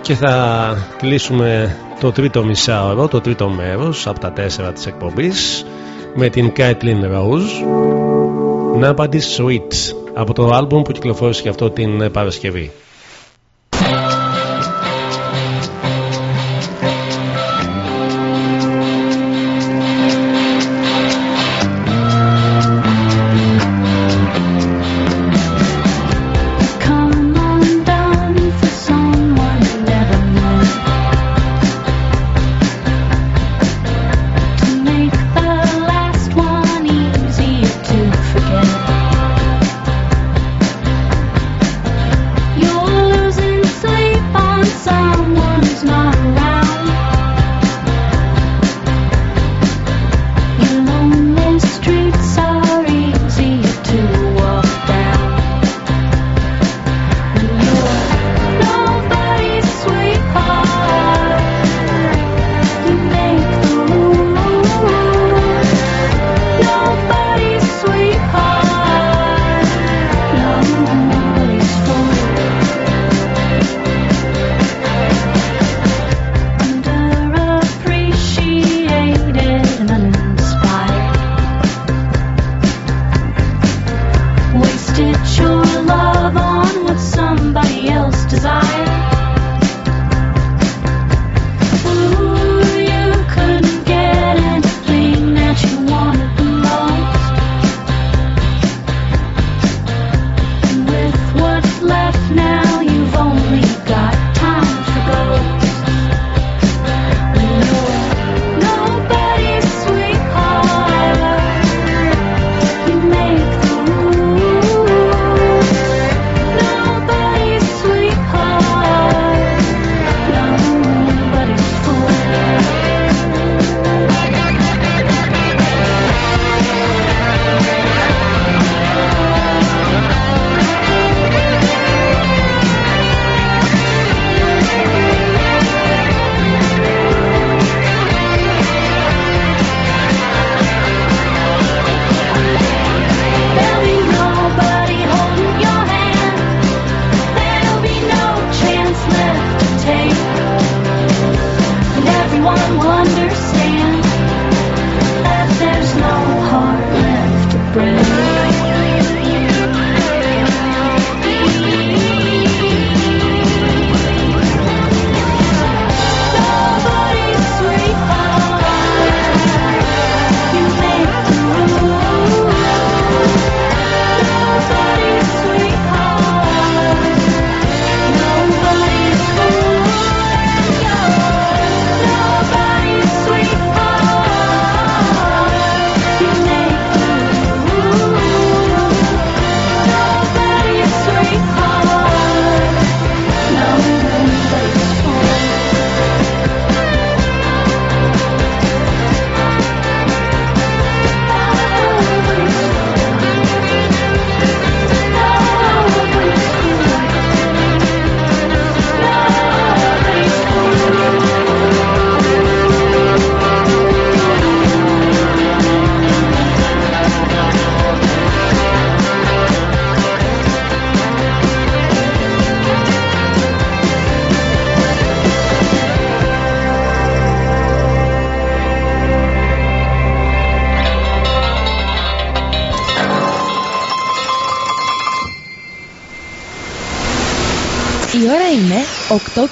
και θα κλείσουμε το τρίτο μισάωρο, το τρίτο μέρος από τα τέσσερα της εκπομπής με την Caitlin Rose Nobody Sweet από το άλμπουμ που κυκλοφόρησε και αυτό την Παρασκευή.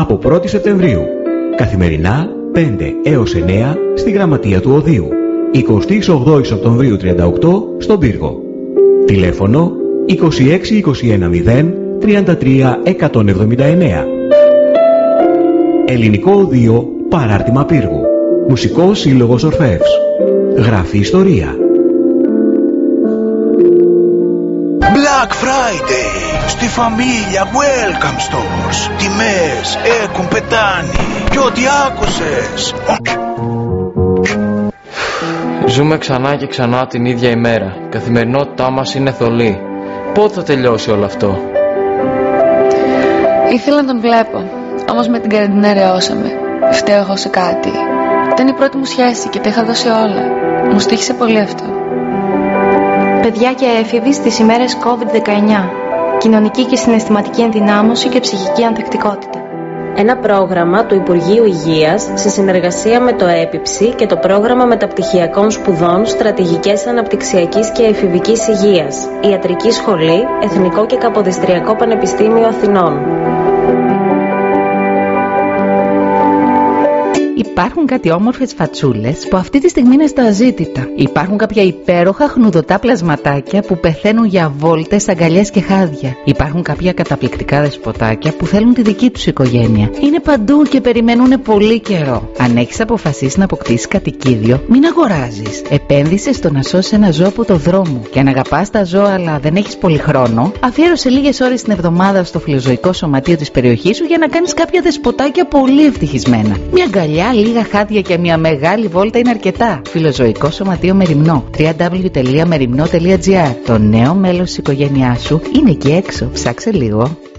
από 1η Σεπτεμβρίου. Καθημερινά 5 έως 9 στη Γραμματεία του Οδείου. 28 Οκτωβρίου 38 στον Πύργο. Τηλέφωνο 26210 33 179. Ελληνικό Οδείο Παράρτημα Πύργου. Μουσικός Σύλλογος Ορφεύς. Γράφει ιστορία. Black Friday στη Familia Welcome Stores. Τιμές έχουν πετάνει και ό,τι άκουσες. Ζούμε ξανά και ξανά την ίδια ημέρα. Η καθημερινότητά μας είναι θολή. Πότε θα τελειώσει όλο αυτό; Ήθελα να τον βλέπω. Όμως με την καραντινά ρεώσαμε. Φταίω εγώ σε κάτι. Ήταν η πρώτη μου σχέση και τα είχα δώσει όλα. Μου στήχησε πολύ αυτό. Παιδιά και έφηβοι στις ημέρες COVID-19. Κοινωνική και συναισθηματική ενδυνάμωση και ψυχική ανθεκτικότητα. Ένα πρόγραμμα του Υπουργείου Υγείας σε συνεργασία με το ΕΠΙΨΗ και το Πρόγραμμα Μεταπτυχιακών Σπουδών Στρατηγικές Αναπτυξιακής και Εφηβικής Υγείας, Ιατρική Σχολή, Εθνικό και Καποδιστριακό Πανεπιστήμιο Αθηνών. Υπάρχουν κάτι όμορφες φατσούλες που αυτή τη στιγμή είναι στα αζήτητα. Υπάρχουν κάποια υπέροχα χνουδωτά πλασματάκια που πεθαίνουν για βόλτες, αγκαλιές και χάδια. Υπάρχουν κάποια καταπληκτικά δεσποτάκια που θέλουν τη δική τους οικογένεια. Είναι παντού και περιμένουν πολύ καιρό. Αν έχεις αποφασίσει να αποκτήσεις κατοικίδιο, μην αγοράζεις. Επένδυσες στο να σώσεις ένα ζώο από το δρόμο. Και αν αγαπάς τα ζώα αλλά δεν έχεις πολύ χρόνο, αφιέρωσε λίγες ώρες την εβδομάδα στο φιλοζωικό σωματείο της περιοχής σου για να κάνεις κάποια δεσποτάκια πολύ ευτυχισμένα. Μια αγκαλιά, λίγα χάδια και μια μεγάλη βόλτα είναι αρκετά. Φιλοζωικό Σωματείο Μεριμνό. www.merimno.gr Το νέο μέλος της οικογένειάς σου είναι εκεί έξω. Ψάξε λίγο.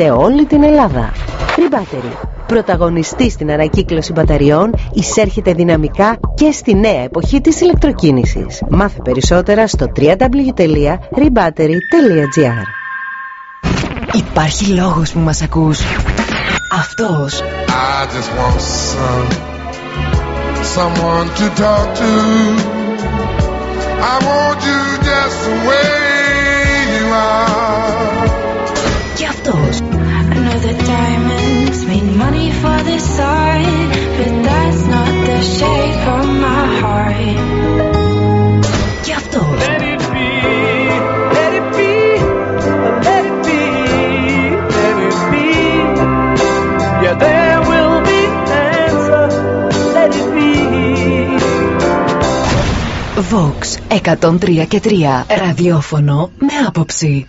σε όλη την Ελλάδα. Rebattery. Πρωταγωνιστή στην ανακύκλωση μπαταριών, εισέρχεται δυναμικά και στη νέα εποχή της ηλεκτροκίνησης. Μάθε περισσότερα στο www.rebattery.gr Υπάρχει λόγος που μας ακούς. Αυτός. I just want some, someone to talk to. I want you just the way you are. Και αυτός. Τα. Και αυτό. 103 και 3 ραδιόφωνο με άποψη.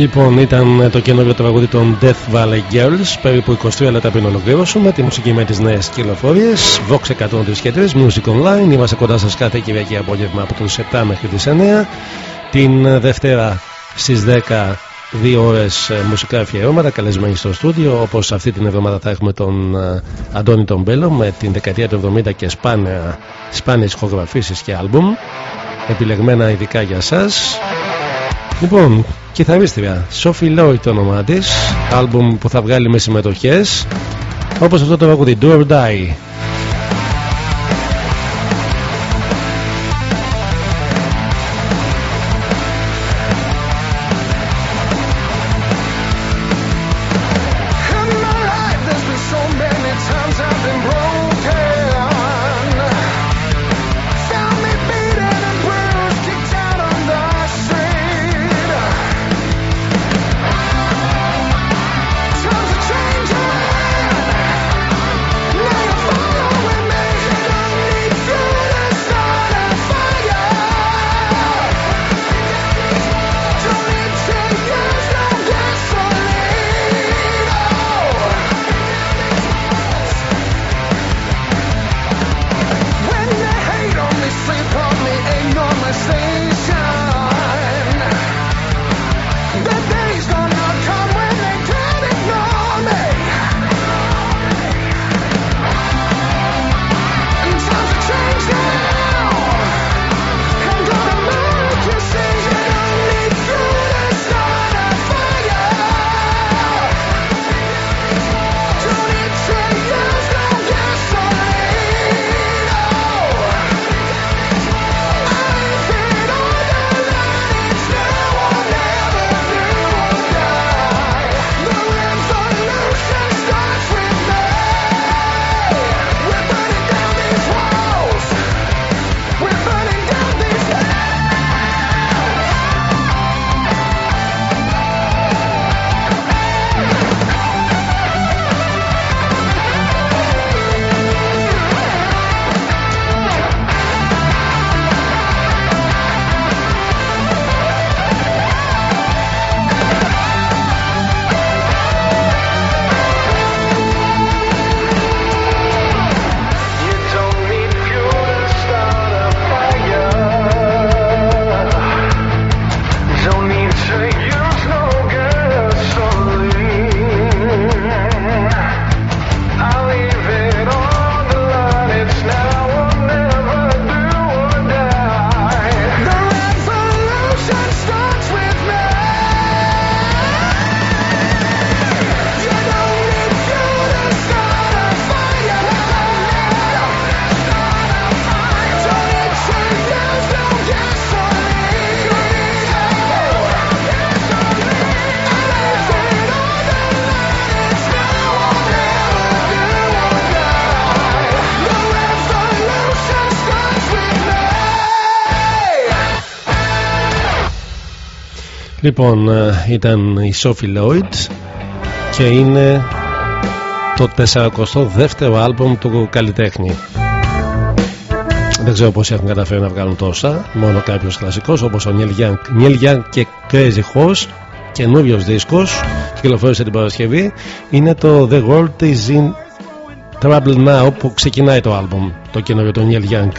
Λοιπόν, ήταν το καινούριο τραγούδι των Death Valley Girls. Περίπου 23 λεπτά πριν ολοκληρώσουμε τη μουσική με τις νέες κυκλοφορίες. Vox 103 και 3, Music Online. Είμαστε κοντά σας κάθε Κυριακή απόγευμα από τις 7 μέχρι τις 9. Την Δευτέρα στις 10 δύο ώρες μουσικά αφιερώματα καλεσμένοι στο στούντιο. Όπως αυτή την εβδομάδα θα έχουμε τον ε, Αντώνη τον Μπέλο με την δεκαετία του 70 και σπάνιες ηχογραφήσεις και άλμπουμ. Επιλεγμένα ειδικά για εσά. Λοιπόν, κιθαρίστρια Sophie Lloyd το όνομά της, άλμπουμ που θα βγάλει με συμμετοχές. Όπως αυτό το τραγούδι Do or Die. Λοιπόν, ε, ήταν η Sophie Lloyd και είναι το 42ο άλμπομ του καλλιτέχνη. Δεν ξέρω πώς έχουν καταφέρει να βγάλουν τόσα, μόνο κάποιος κλασικός όπως ο Neil Young, Neil Young και Crazy Horse, καινούριος δίσκος, κυκλοφόρησε την Παρασκευή, είναι το The World is in Trouble Now που ξεκινάει το άλμπομ, το καινούριο του Neil Young.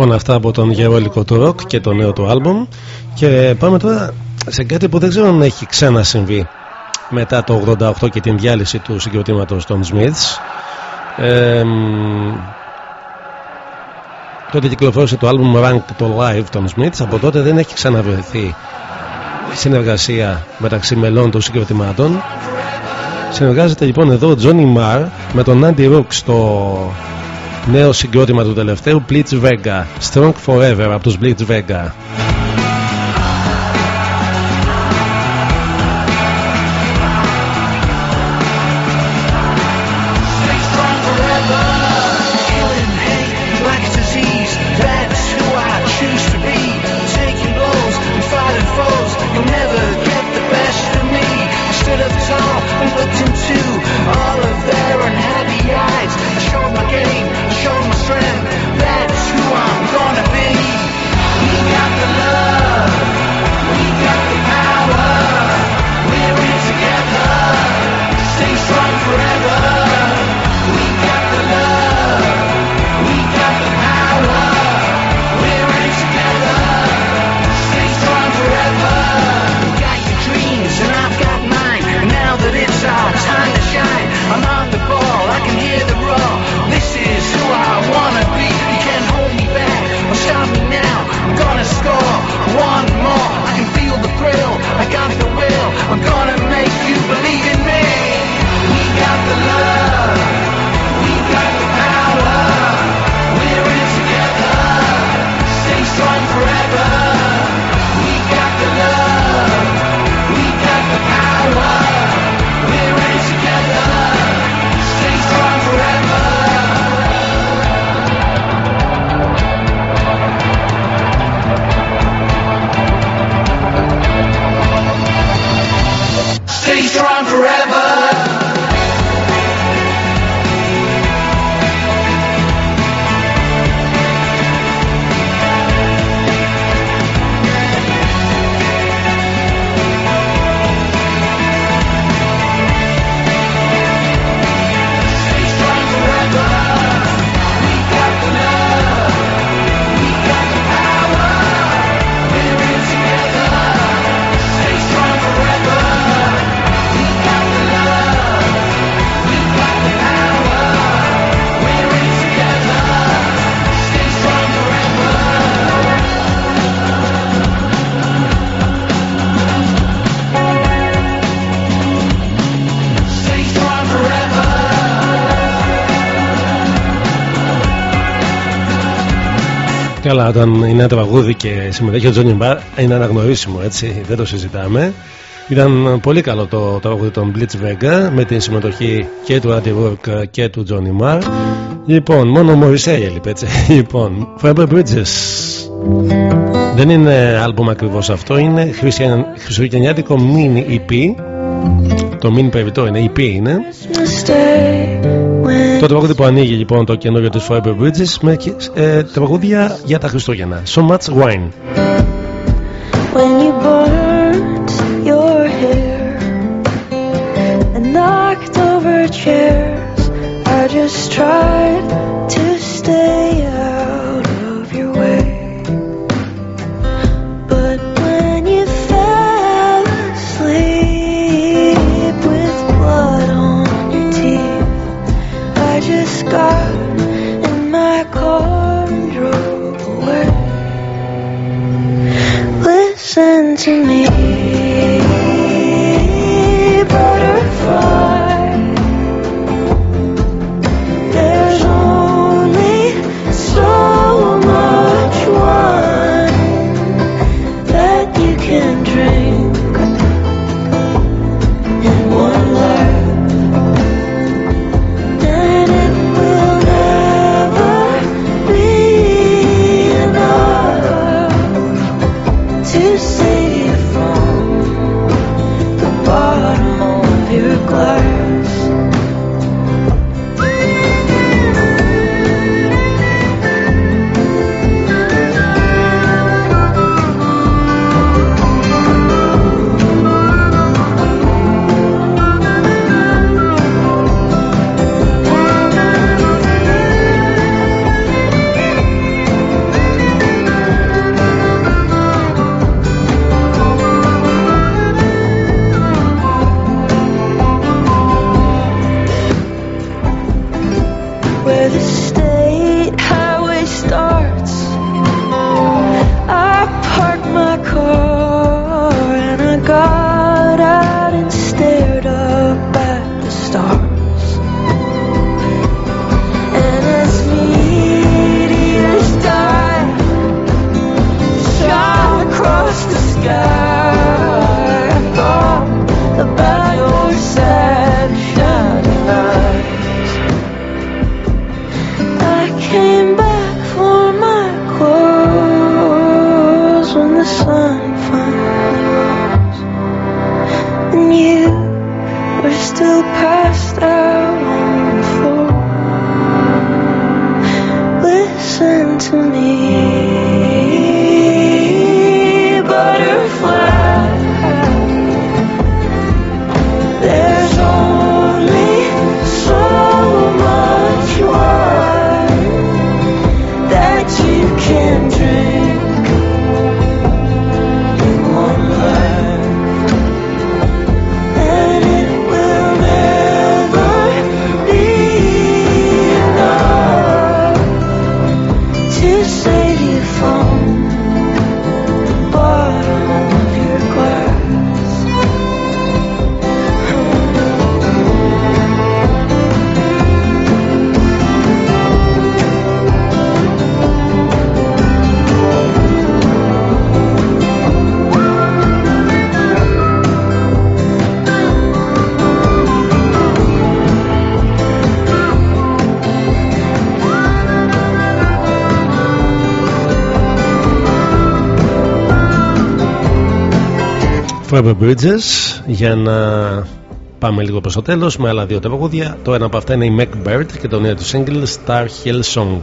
Λοιπόν, αυτά από τον γεωλικό του ροκ και το νέο του άλμπομ. Και πάμε τώρα σε κάτι που δεν ξέρω αν έχει ξανασυμβεί μετά το 88 και την διάλυση του συγκροτήματος των Smiths. Ε, μ, τότε κυκλοφόρησε το άλμπουμ Rank το Live των Smiths. Από τότε δεν έχει ξαναβρεθεί συνεργασία μεταξύ μελών των συγκροτημάτων. Συνεργάζεται λοιπόν εδώ ο Johnny Marr με τον Andy Rook στο νέο συγκρότημα του τελευταίου Blitz Vega. Strong Forever από τους Blitz Vega Καλά, όταν είναι ένα τραγούδι και συμμετέχει ο Τζόνι Μπαρ, είναι αναγνωρίσιμο έτσι, δεν το συζητάμε. Ήταν πολύ καλό το τραγούδι των Blitz Vega με τη συμμετοχή και του Andy Work και του Τζόνι Μπαρ. Λοιπόν, μόνο ο Μωρισέη έλειπε έτσι. Λοιπόν, Faber Bridges. Δεν είναι άλμπουμ ακριβώς αυτό, είναι χριστουγεννιάτικο mini EP. Το mini περιττό είναι, EP είναι. Το τραγούδι που ανοίγει λοιπόν το καινούριο του Forever Bridges με ε, τραγούδια για τα Χριστούγεννα. So much wine. listen to me Bridges για να πάμε λίγο προς το τέλος με άλλα δύο τραγούδια. Το ένα από αυτά είναι η Mac Bird και το νέο του single Star Hill Song.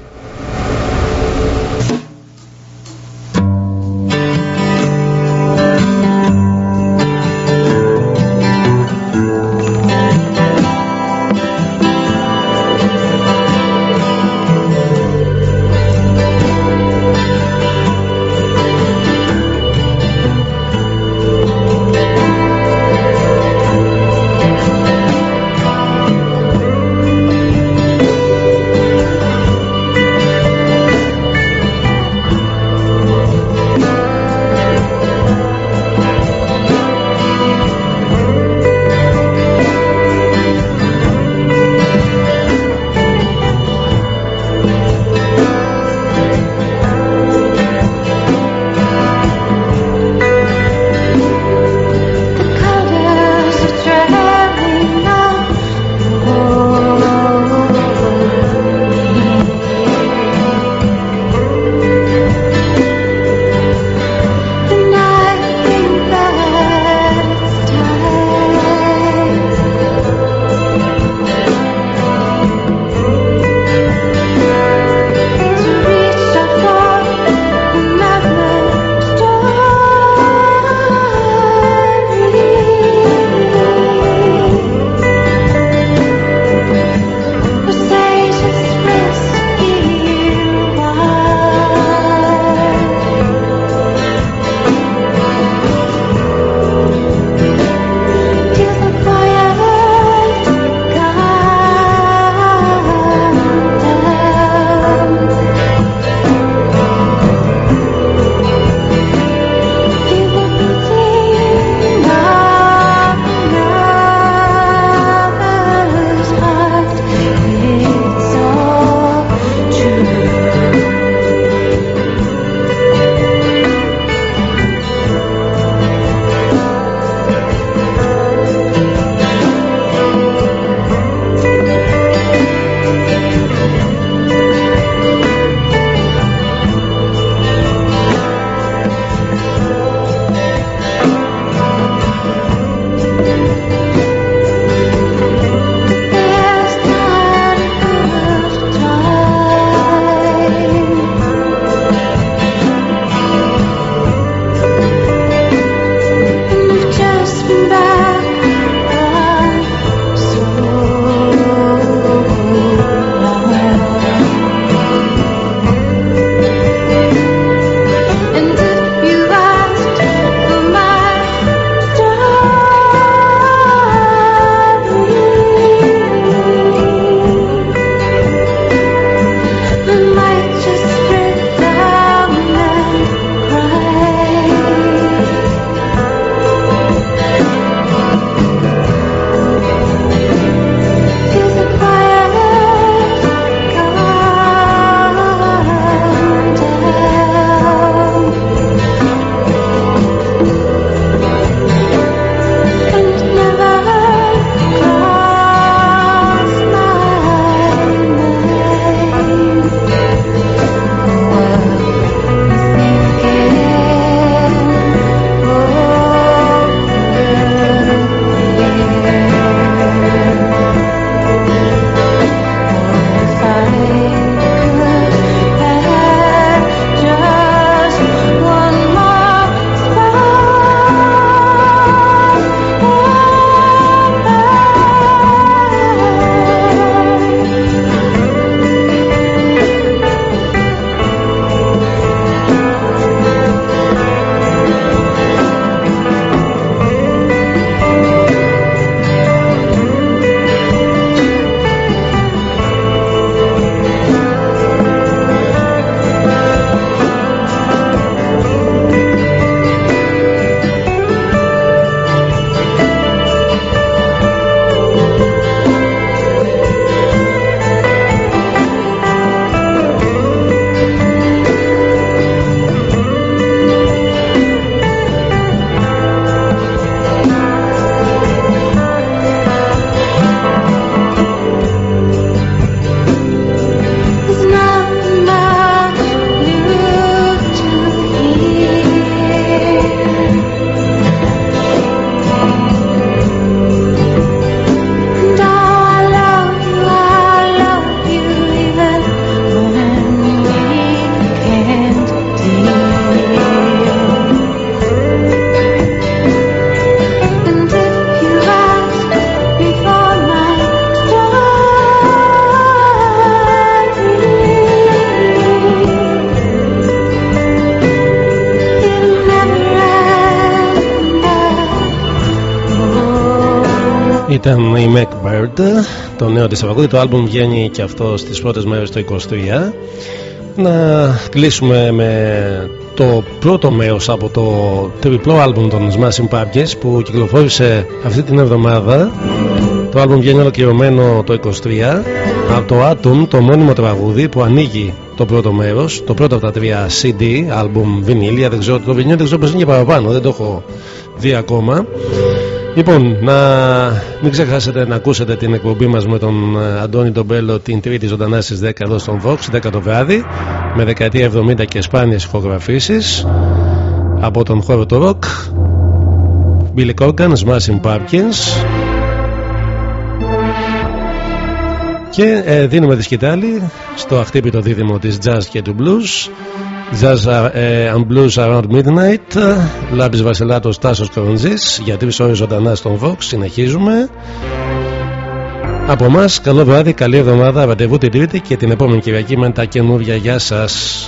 Το νέο της τραγούδι. Το άλμπουμ βγαίνει και αυτό στις πρώτες μέρες του 23. Να κλείσουμε με το πρώτο μέρος από το τριπλό άλμπουμ των Smashing Pumpkins που κυκλοφόρησε αυτή την εβδομάδα. Το άλμπουμ βγαίνει ολοκληρωμένο το 23 από το Atom, το μόνιμο τραγούδι που ανοίγει το πρώτο μέρος, το πρώτο από τα τρία CD, άλμπουμ βινίλια, δεν ξέρω, το βινίλιο δεν ξέρω πως είναι και παραπάνω, δεν το έχω δει ακόμα. Λοιπόν, να μην ξεχάσετε να ακούσετε την εκπομπή μας με τον ε, Αντώνη Ντομπέλο την τρίτη ζωντανά στις 10 εδώ στον Vox, 10 το βράδυ με δεκαετία 70 και σπάνιες ηχογραφήσεις από τον χώρο του rock Billy Corgan, Smashing Pumpkins. Και ε, δίνουμε τη σκητάλη στο αχτύπητο δίδυμο της jazz και του blues Jazz ε, and Blues Around Midnight Λάμπης Βασιλάτος Τάσος Κοροντζής για τρεις ώρες ζωντανά στον Vox συνεχίζουμε από εμάς, καλό βράδυ, καλή εβδομάδα, ραντεβού την Τρίτη και την επόμενη Κυριακή με τα καινούργια. Γεια σας.